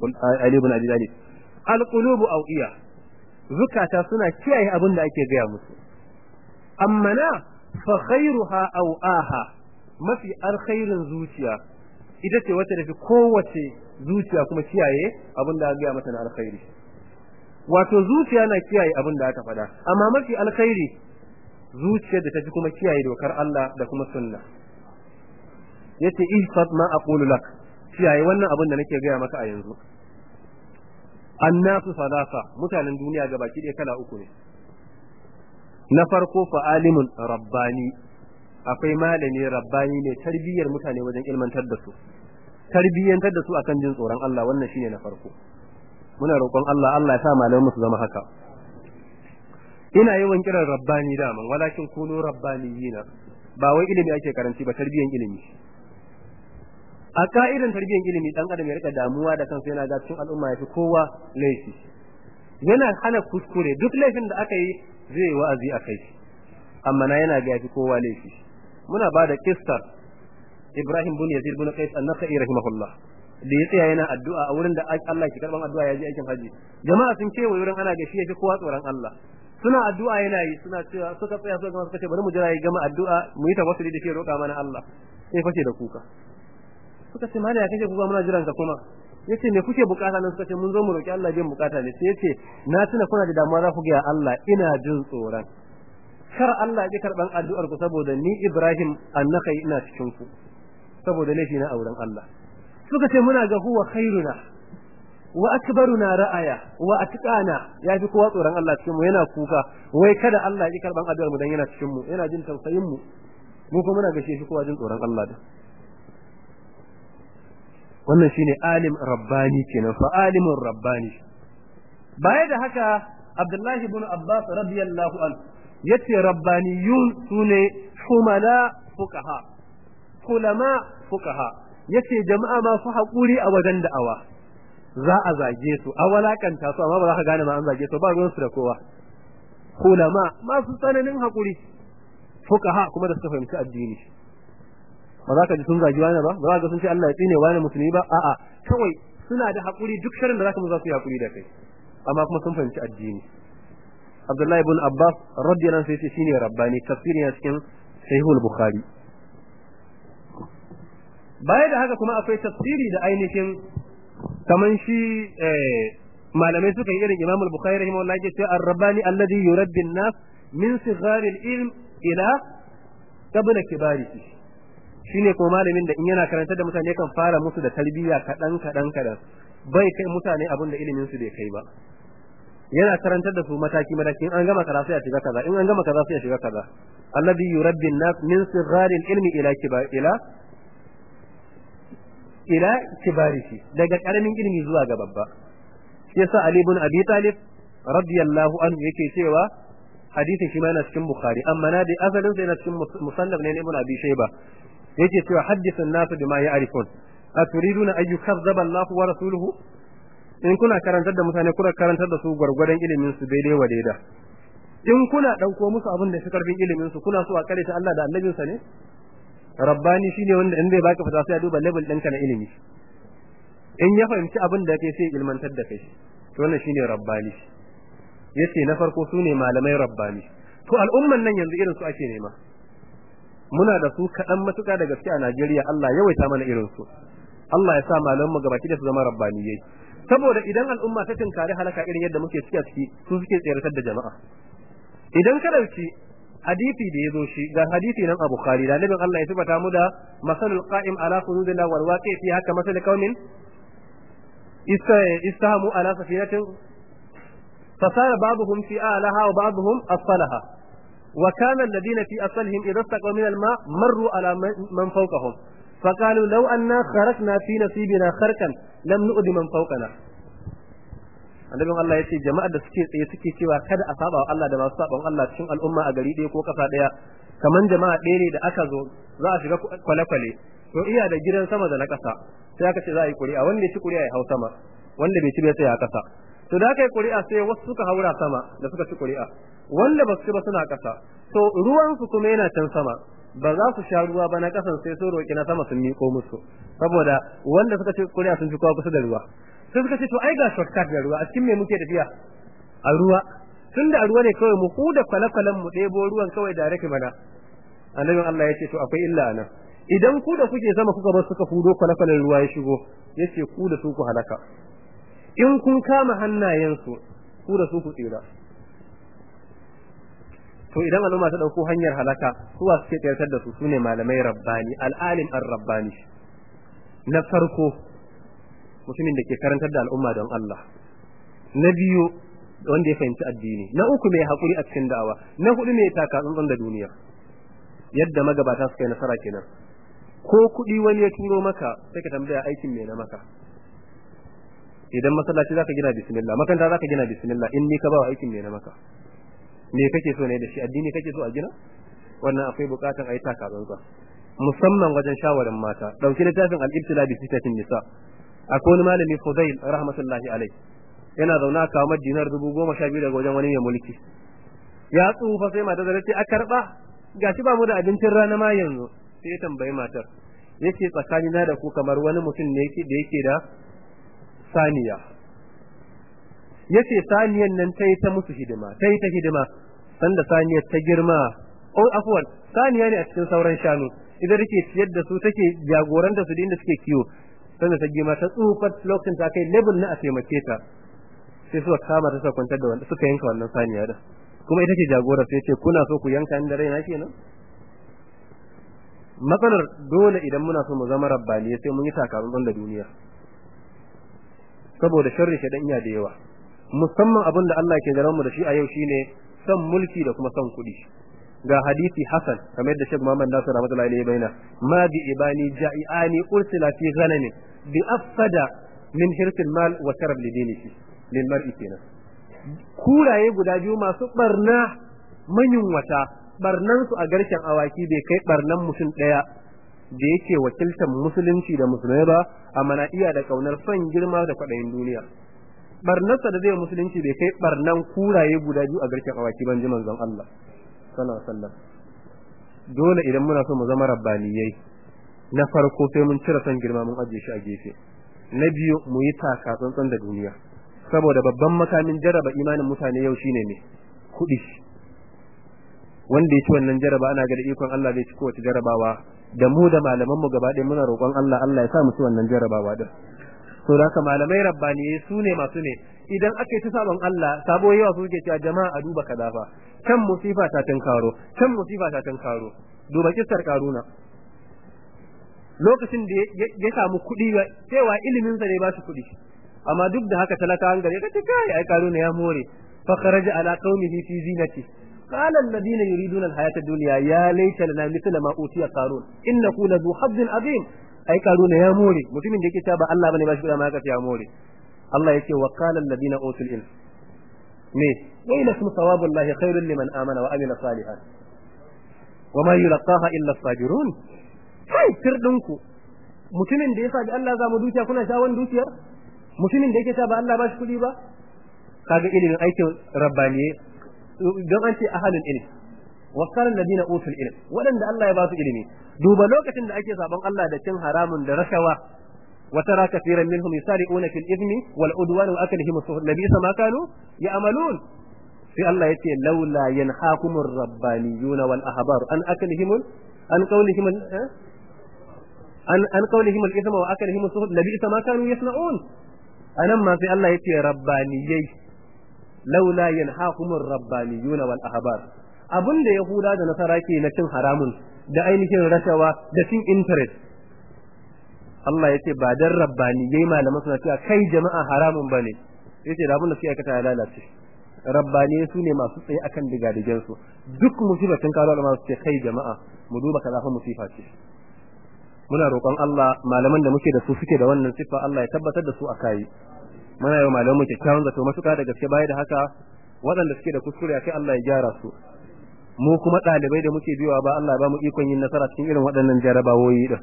ali ibn abi talib al qulubu awiya zukata suna kiyaye abin da ake gaya musu amma na fa khairuha awaha mafi alkhairin zuciya ita ce wacce da fi kowace zuciya kuma kiyaye abin da gaya mata na alkhairi wato zuciya na kiyaye abin da aka faɗa amma mafi alkhairi zuciyar da ta fi kuma kiyaye dokar Allah da kuma sunna ya ce ihfaz ma aqulu lak. Kiyaye wannan abin da nake gaya maka a yanzu. Annasu salasa mutanen duniya ga baki ɗaya kala uku ne. Na farko fa alimun rabbani. Akwai malami rabbani ne tarbiyyar mutane wajen ilmantar da su. Tarbiyyantar da su akan jin tsoron Allah wannan shine na farko. Muna roƙon Allah Allah ya sa malaman su zama haka. Ina yawan kiran rabbani daman walakin kunu rabbaniyina. Ba wai ilimi ake karanci ba tarbiyyan ilimi. A ka'idan tarbiyyar ilimi dan adam ya riƙa damuwa da kansa yana ga cikin al'umma yafi kowa laifi. Yana hana kuskure duk laifin da aka yi zai wa'azi a kai amma na yana ga yafi kowa laifi. Muna ba da kissar Ibrahim bin Yazid bin Qais an-Nakhai rahimahullah da ya tsaya yana addu'a a wurin da Allah ke karɓan addu'a ya je aikin haji. Jama'a sun ce wurin ana gashi ya fi kowa tsoron Allah. Suna addu'a yana yi suna cewa suka tsaya suka gama suka ce bari mu jira ya gama addu'a mu yi tawassuli da shi roƙa mana Allah. Sai fashe da kuka. Suka ce mana ya kake kuka muna jiran ka kuma? Yace me kuke buƙata? Nan suka ce mun zo mu roki Allah biyan buƙata ne. Sai ya ce na tuna kuna da damuwa za ku ga Allah ina jin tsoron. Kar Allah ya karɓan addu'ar ku saboda ni Ibrahim annakai ina cikin ku saboda laifi na auren Allah. Suka ce muna ga huwa khairuna wa akbaruna ra'aya wa atqana. Ya fi kowa tsoron Allah cikin mu yana kuka. Wai kada Allah ya karɓan addu'ar mu dan yana cikin mu yana jin tausayin mu mu kuma muna ga shi kowa jin tsoron Allah da wannan shine alim rabbani kenan fa alimun rabbani. Baya da haka Abdullahi ibn Abbas radiyallahu anhu ya ce rabbaniyun su ne humala fuqaha ulama fuqaha. Yace jama'a masu haƙuri a wajen da'awa. Za a zage su a walakanta su amma ba za ka gane ma an zage su ba ruwan su da kowa. Ulama masu tsananin haƙuri. Fuqaha kuma da suka fahimci addini. Ba za ka ji sun zagi wani ba? Ba za ka sun ce Allah ya tsine wani musulmi ba? A'a. Kawai suna da haƙuri duk sharin da za ka mu za su yi haƙuri da kai. Amma kuma sun fahimci addini. Abdullahi ibn Abbas radiyallahu anhu sai shine rabbani. Tafsirin cikin Sahihul Bukhari. Baya da haka kuma akwai tafsiri da ainihin kaman shi malamai suka yi irin Imam al-Bukhari rahimahullah ya ce ar-rabbani alladhi yurabbi an-nas min sighar al-ilm ila qabla kibarihi. Shine ko malamin da in yana karantar da mutane kan fara musu da tarbiyya kadan kadan kadan bai kai mutane abin da ilimin su bai kai ba. Yana karantar da su mataki mataki. In an gama kaza sai a shiga kaza. In an gama kaza sai a shiga kaza. Alladhi yurabbi an-nas min sighar al-ilmi ila kibar ila ila kibarihi. Daga ƙaramin ilimi zuwa ga babba. Shi yasa Ali ibn Abi Talib radiyallahu anhu yake cewa hadisin shi ma yana cikin Bukhari amma na da asalin sa yana cikin musannaf ne ibn Abi Shayba yake cewa hadithun nasu bima ya'rifun. Aturiduna an yukazzaba Allah wa rasuluhu? In kuna karantar da mutane kuna karantar da su gwargwadon ilimin su daidai wa daida. In kuna ɗauko musu abin da shi ƙarfin ilimin su kuna so a kare ta Allah da annabinsa ne? Rabbani shine wanda in zai baka fata sai ya duba level ɗinka na ilimi. In ya fahimci abin da kai sai ilmantar da kai. To wannan shine rabbani. Yace na farko su ne malamai rabbani. To al'umman nan yanzu irin su ake nema. Muna da su kaɗan matuƙa da gaske a Najeriya Allah yawaita mana irin su Allah ya sa malamanmu gabaki da su zama rabbaniyai. Saboda idan al'umma ta tinkari halaka irin yadda muke ciki ciki su suke tseratar da jama'a. Idan ka ɗauki hadisi da ya zo shi ga hadisi nan a Bukhari da nabin Allah ya tabbata mu da masalul qa'im ala qunudillah wal waqi fi haka masal qaumin istahamu ala safinatin fasara babuhum fi a'laha wa ba'dhum asfalaha wa kana alladhina fi aslihim idha istaqaw min al-ma marru ala man fawqahum فقالوا لو أننا خرجنا في نصيبنا خرقا لم نؤذ من فوقنا annabin Allah ya ce jama'ar da suke tsaye suke cewa kada a saba wa Allah da masu saban Allah cikin al'umma a gari ɗaya ko ƙasa ɗaya kaman jama'a ɗaya ne da aka zo za a shiga kwale-kwale to iya da gidan sama da na ƙasa sai aka ce za a yi ƙuri'a wanda ya ci ƙuri'a ya hau sama wanda bai ci bai tsaya a ƙasa to da aka yi ƙuri'a sai wasu suka haura sama da suka ci ƙuri'a. Wanda ba su ci ba suna ƙasa. To ruwansu kuma yana can sama. Ba za su sha ruwa ba na kasan sai sun roƙi na sama sun miƙo musu. Saboda wanda suka ce kuriya sun fi kowa kusa da ruwa. Sai suka ce to ai ga shortcut da ruwa. A cikin me muke tafiya? A ruwa. Tun da a ruwa ne kawai mu huda kwale-kwalen mu ɗebo ruwan kawai da rake mana. Annabin Allah ya ce to akwai illa nan. Idan ku da kuke sama kuka bar suka hudo kwale-kwalen ruwa ya shigo ya ce ku da su ku halaka. In kun kama hannayensu ku da su ku tsira. To idan al'umma ta ɗauko hanyar halaka suwa suke tsayar da su? Sune malamai rabbani al'alim ar-rabbani. Na farko mutumin da ke karantar da al'umma don Allah. Na biyu wanda ya fahimci addini. Na uku mai haƙuri a cikin da'awa. Na huɗu mai taka tsantsan da duniya. Yadda magabata suka yi nasara kenan. Ko kuɗi wani ya turo maka sai ka tambaya aikin me na maka. Idan masallaci zaka gina bismillah makanta zaka gina bismillah in ni ka ba aikin me na maka? Me kake so ne da shi? Addini kake so a gina? Wannan akwai bukatan ayi taka tsantsa musamman wajen shawarin mata. Dauki littafin al-ibtila bi sitatin nisa. Akwai wani malami Fudail rahmatullahi alai. Yana zauna kawo madinar dubu goma sha biyu daga wajen wani mai mulki. Ya tsufa sai mata da ce a karɓa gashi ba mu da abincin rana ma yanzu. Sai ya tambayi matar. Yace tsakanina da ku kamar wani mutum ne yake da yake da saniya. Yace saniyan nan ta yi ta musu hidima ta yi ta hidima sanda saniyar ta girma. Oh afwan saniya ne a cikin sauran shanu. Idan take ciyar da su take jagoranta su da inda suke kiwo. Sanda ta girma ta tsufa lokacin ta kai level na a taimake ta. Sai suka kama ta suka kwantar da wanda suka yanka wannan saniya da kuma ita ce jagora sai ce kuna so ku yanka inda raina kenan? Matsalar dole idan muna so mu zama rabbaniya sai mun yi takarun da duniya. Saboda sharri dan iya da yawa. Musamman abin da Allah ke garan mu da shi a yau shine son mulki da kuma son kuɗi. Ga hadisi hasan kamar da Sheikh Muhammad Nasir rahmatullahi alayhi baina ma bi ibani ja'iani ursila fi ghanami bi afsada min hirsil mal wa sharab li dinihi. Lil mar'i kenan. Kuraye guda biyu masu barna wata barnan su a garken awaki bai kai barnan mutum ɗaya da yake wakiltar musulunci da musulmai ba amma na iya da ƙaunar son girma da kwaɗayin duniya. Barnarsa da zai musulunci bai kai barnan kuraye guda biyu a garken awaki ban ji manzon Allah sallallahu alaihi wasallam. Dole idan muna so mu zama rabbaniyai na farko sai mun cire son girma mun ajiye shi a gefe. Na biyu mu yi taka tsantsan da duniya. Saboda babban makamin jaraba imanin mutane yau shine ne kuɗi. Wanda ya ci wannan jaraba ana ga da ikon Allah zai ci kowace jarabawa da mu da malaman mu gaba ɗaya muna roƙon Allah Allah ya sa mu ci wannan jarabawa din. To da haka malamai rabbaniye su ne masu ne idan yi ta sabon Allah sabo yawa su ke cewa jama'a a duba kaza fa. Kan musifa ta karo kan musifa ta karo duba kissar karuna. Lokacin da ya samu kuɗi cewa ilimin sa ne ba shi kuɗi. Amma duk da haka talakawan gare ka ce kai ai karuna ya more. Fa kharaja ala qaumihi fi zinati. قال الذين يريدون الحياة الدنيا يا ليت لنا مثل ما أوتي قارون إنه لذو حظ عظيم. أي قارون يا موري متمن ديكي تابع الله بني ماشي ما يا موري. الله يكي وقال الذين أوتوا العلم. مين ويلكم صواب الله خير لمن آمن وأمن صالحا؟ وما يلقاها إلا الصابرون. kai tirdinku mutumin da ya الله Allah za كنا dukiya kuna shawon dukiyar mutumin الله yake ba kaga ilimin aikin rabbaniye don an ce ahalin ilm wa qala alladina utul ilm wadanda Allah ya ba su ilimi. Duba lokacin da ake sabon Allah da cin haramun da rashawa wa tara kaseeran minhum yusari'una fil ithmi wal udwan wa aklihim as-suhud nabi sama kanu ya'malun. Sai Allah ya ce laula yanhaakumur rabbaniyuna wal ahbar an aklihim an qawlihim an an qawlihim al ithma wa aklihim as-suhud nabi sama kanu yasna'un a nan ma sai Allah ya ce rabbaniyai. Laula yanhaakumur rabbaniyuna wal ahbar. Abinda yahuda da nasara ke na cin haramun da ainihin rashawa da cin interest. Allah ya ba dan rabbani yayi malaman suna cewa kai jama'a haramun ba ne. Yace da abin da suke aikata ya lalace. Rabbani su masu tsaye akan digadigen su duk musiba tun karo da masu ce kai jama'a mu duba kaza fa musifa ce. Muna roƙon Allah malaman da muke da su suke da wannan sifa Allah ya tabbatar da su a kai. Muna yau malaman mu kyakkyawan zato matuƙa da gaske baya da haka waɗanda suke da kuskure sai Allah ya gyara su. Mu kuma ɗalibai da muke biyowa ba Allah ba mu ikon yin nasara cikin irin waɗannan jarabawoyi din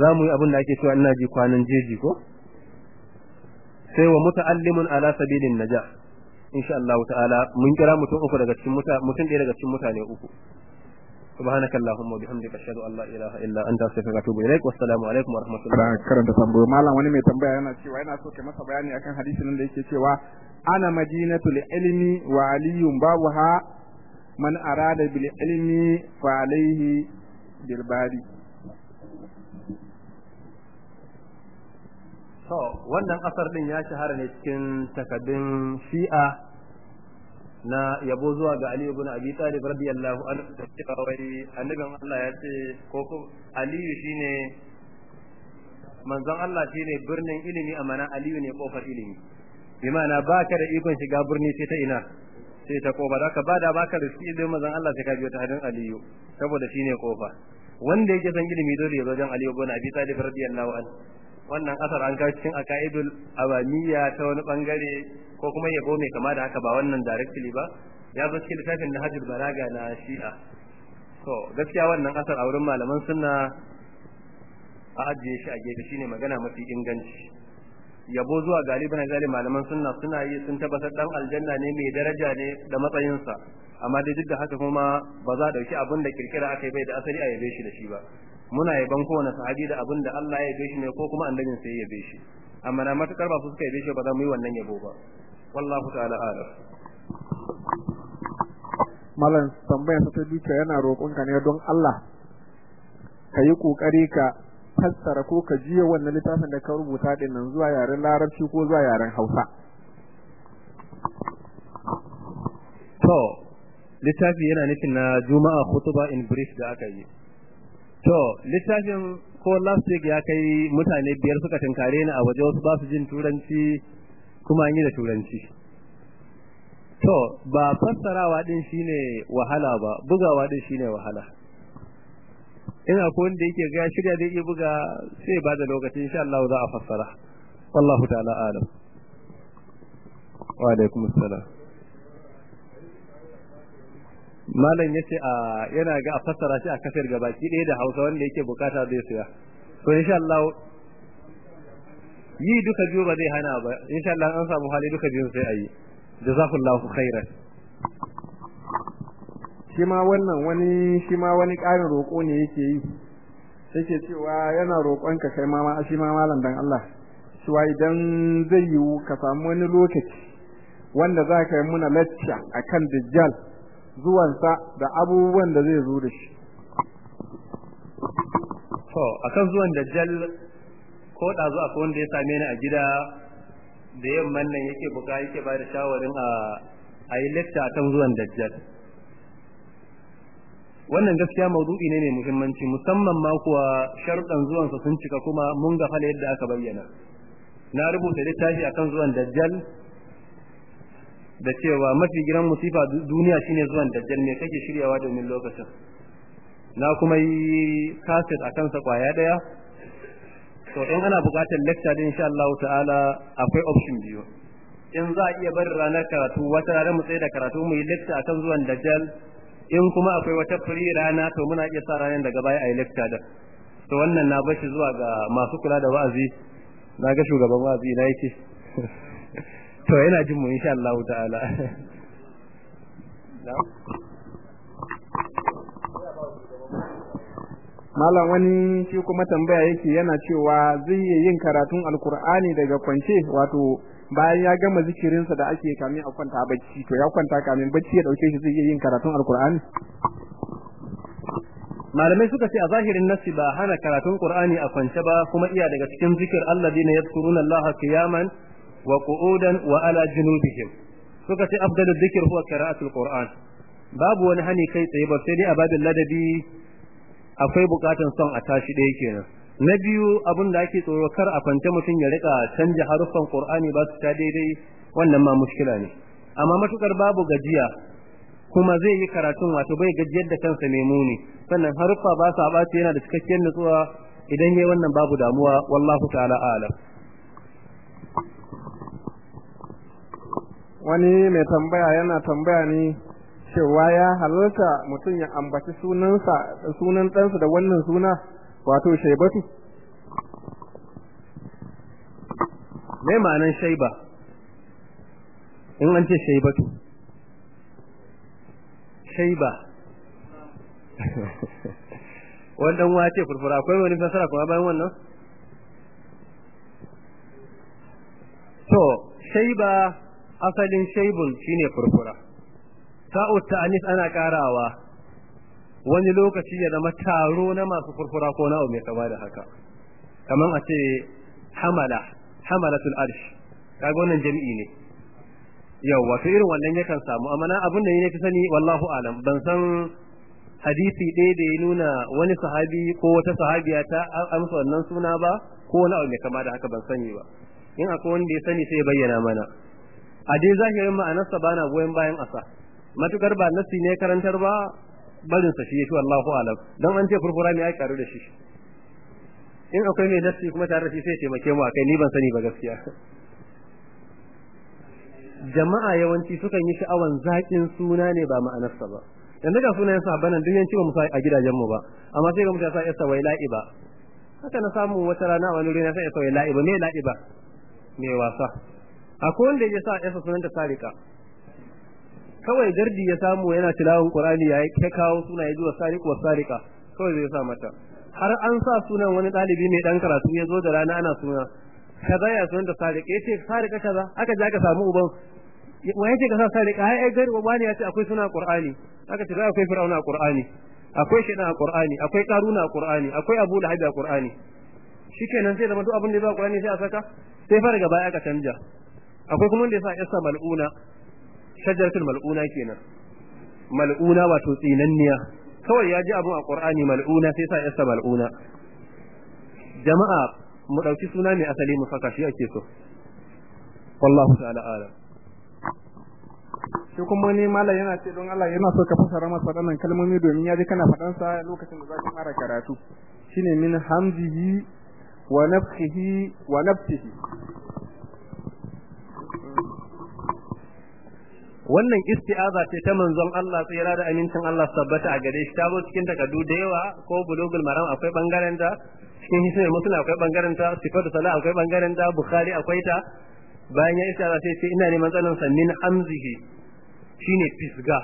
za mu yi abin da ake cewa ina ji kwanan jeji ko? Sai wa muta'allimun ala sabilin naja. Insha Allah ta'ala mun kira mutum uku daga cikin mutum ɗaya daga cikin mutane uku. subhanaka allahumma bihamdika ashhadu an la ilaha illa anta astaghfiruka wa atubu ilaik wassalamu alaikum wa rahmatullahi wa karanta tambayo malam wani mai tambaya yana cewa yana so ka masa bayani akan hadisin da yake cewa ana madinatul ilmi wa aliyun babuha man arada ilmi fa wannan asar din ya shahara ne cikin takaddun shi'a na yabo zuwa ga Ali ibn Abi Talib radiyallahu anhu. Da cewa wai annabin Allah ya ce ko ko Aliyu shine manzon Allah shine birnin ilimi amana Aliyu ne ƙofar ilimi. Bi ma'ana baka da ikon shiga birni sai ta ina sai ta ƙofa. Da ka ba da baka da shi ilimin manzon Allah sai ka biyo ta hadin Aliyu saboda shine ƙofa. Wanda yake san ilimi dole ya zo jan Ali ibn Abi Talib radiyallahu anhu. Wannan asar an kawo cikin akaidul awaniya ta wani ɓangare. Ko kuma yabo mai kama da haka ba wannan directly ba ya zo cikin littafin na hajjul balaga na shi'a. To gaskiya wannan asar a wurin malaman sunna a ajiye shi a gefe shine magana mafi inganci. Yabo zuwa galiban gali malaman sunna suna yi sun tabbatar dan aljanna ne mai daraja ne da matsayinsa. Amma dai duk da haka kuma ba za a ɗauki abin da kirkira aka yi bai da asali a yabe shi da shi ba. Muna yaban kowane sahabi da abin da Allah ya yabe shi ne ko kuma annabin sai ya yabe shi. Amma na matuƙar ba su suka yabe shi ba za mu yi wannan yabo ba. Wallahu ta'ala a'lam. Malam tambayar ta duka yana roƙonka ne don Allah ka yi ƙoƙari ka fassara ko ka jiya wannan littafin da ka rubuta ɗin nan zuwa yaren larabci ko zuwa yaren hausa. To littafi yana nufin na juma'a khutuba in brief da aka yi. To littafin ko last week ya kai mutane biyar suka tunkare ni a waje wasu ba su jin turanci kuma an yi da turanci. To ba fassarawa din shine wahala ba bugawa din shine wahala. Ina ko wanda yake ga shirya da iya buga sai ba da lokaci insha Allah za a fassara. Wallahu ta'ala alam. Wa alaikum assalam. Malam ya ce a yana ga a fassara shi a ƙasar gabaki ɗaya da Hausa wanda yake buƙata zai siya. To insha Allah yi duka biyu ba zai hana ba. Insha Allah an samu hali duka biyu sai ayi jazakallahu khairan. Shi ma wannan wani shi ma wani ƙarin roƙo ne yake yi. Yake cewa yana roƙon ka kai ma shi ma malam dan Allah. Cewa idan zai yiwu ka samu wani lokaci wanda za ka yi muna lacca akan dajjal zuwansa da abubuwan da zai zo da shi. To akan zuwan dajjal ko zuwa ko wanda ya same ni a gida da yamman nan yake buga yake ba da shawarin a a yi lecture akan zuwan dajjal. Wannan gaskiya maudu'i ne mai muhimmanci musamman ma kuwa sharuɗan zuwansa sun cika kuma mun ga fala yadda aka bayyana. Na rubuta littafi akan zuwan dajjal da cewa mafi giran musifa duniya shine zuwan dajjal me kake shiryawa domin lokacin? Na kuma yi kaset a kansa ƙwaya ɗaya to in ana buƙatar lecture din insha Allah ta'ala akwai option biyu. In za a iya bari ranar karatu wata rana mu tsaye da karatu mu yi lecture akan zuwan dajjal. In kuma akwai wata free rana to muna iya sa ranar daga baya a yi lecture da to wannan na bashi zuwa ga masu kula da wa'azi. Na ga shugaban wa'azi na yake. To yana jin mu insha Allah ta'ala. malam wani shi kuma tambaya yake yana cewa zai iya yin karatun alkur'ani daga kwance? Wato bayan ya gama zikirinsa da ake kamin a kwanta bacci to ya kwanta kamin bacci ya ɗauke shi zai iya yin karatun alkur'ani malamai suka ce a zahirin nasi ba hana karatun qur'ani a kwance ba kuma iya daga cikin zikir alladina yadhkuruna allaha qiyaman wa qu'udan wa ala junubihim. Suka ce afdalul dhikr huwa qira'atul qur'an. Babu wani hani kai tsaye ba sai dai a babin ladabi akwai bukatan son a tashi ɗaya kenan. Na biyu abin da ake tsoro kar a kwance mutum ya riƙa canja haruffan qur'ani ba su ta daidai wannan ma mushkila ne. Amma matuƙar babu gajiya kuma zai yi karatun wato bai gajiyar da kansa mai muni. Sannan haruffa ba sa ɓaci yana da cikakkiyar nutsuwa. Idan yayi wannan babu damuwa wallahu ta'ala a'lam. Wani mai tambaya yana tambaya ne cewa ya halarta mutum ya ambaci sunansa sunan ɗansa da wannan suna wato shaibatu. Me ma'anan shaiba? In an ce shaibatu. Shaiba. Wannan wace furfura akwai wani fasara kuma bayan wannan? To shaiba asalin shaibun shine furfura. Sa'u ta'anis ana karawa wani lokaci ya zama taro na masu furfura ko na mai kama da haka. Kaman a ce hamala hamalatul arsh. Kaga wannan jami'i ne. Yau wato irin wannan yakan samu. Amma na abin da ne fi sani wallahu alam. Ban san hadisi ɗaya da ya nuna wani sahabi ko wata sahabiya ta amsa wannan suna ba ko wani abu mai kama da haka ban sani ba. In akwai wanda ya sani sai ya bayyana mana. A dai zahirin ma'anarsa ba na goyon bayan asa matuƙar ba nasi ne karantar ba barin sa shi yafi wallahu alam. Dan an ce furfura ne ai karu da shi. In akwai mai nasi kuma tare da shi sai taimake mu akai ni ban sani ba gaskiya. Jama'a yawanci sukan yi sha'awan zakin suna ne ba ma'anarsa ba. Yanzu ga sunayen sahabban duk yanci ba mu a gidajen mu ba. Amma sai ga mutum ya sa yasa wai la'iba haka na samu wata rana wani wuri na sa wai la'iba me la'iba me wasa? Akwai wanda ya sa yasa sunan ta sarika. Kawai gardi ya samu yana tilawun qur'ani ya kai kawo suna yaji wa sariq wa sariqa kawai zai sa mata. Har an sa sunan wani dalibi mai dan karatu ya zo da rana ana suna kaza ya sunan da sariq ya ce sariqa kaza aka je aka samu uban. Wa ya ce ka sa sariqa ai ai gari wani ya ce akwai suna qur'ani. Aka ce akwai fir'auna qur'ani akwai qur'ani akwai karuna qur'ani akwai abu lahab qur'ani. Shikenan sai da duk abin da ya zo a qur'ani sai a saka sai fara gaba aka canja. Akwai kuma wanda ya sa yasa mal'una shajaratul mal'una kenan. Mal'una wato tsinanniya. Kawai ya ji abun a qur'ani mal'una sai sa yasa mal'una. Jama'a mu ɗauki suna mai asali mu saka shi ake so. Wallahu ta'ala alam. Shi kuma ni malam yana ce don Allah yana so ka fasara masa waɗannan kalmomi domin ya ji kana faɗan sa lokacin da zaka fara karatu. Shine min hamzihi wa nafsihi wa nafsihi wannan isti'aza ce ta manzon Allah tsira da amincin Allah tabbata a gare shi. Ta zo cikin takardu da yawa ko bulugul maram akwai ɓangaren ta cikin hisnul muslim akwai ɓangaren ta sifatu sala akwai ɓangaren ta bukhari akwai ta. Bayan ya isti'aza sai ce ina neman tsanin sa min hamzihi. Shine fisga.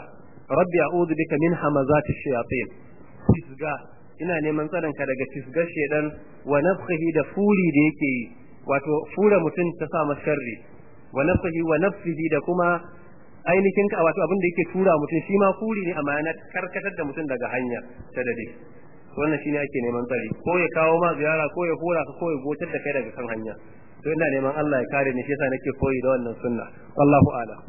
Rabbi a'udhu bika min hamazati shayatin. Fisga. Ina neman tsarin ka daga fisgar shedan wa nafsihi da furi da yake yi. Wato fura mutum ta sa masa sharri. Wa nafsihi wa nafsihi da kuma ainihin ka wato abin da yake tura mutum shi ma furi ne amma na karkatar da mutum daga hanya ta daɗe. Wannan shine ake neman tsari. Ko ya kawo ma ziyara ko ya hura ka ko ya gotar da kai daga kan hanya. To ina neman Allah ya kare ni shi yasa nake koyi da wannan sunna. Wallahu a'lam.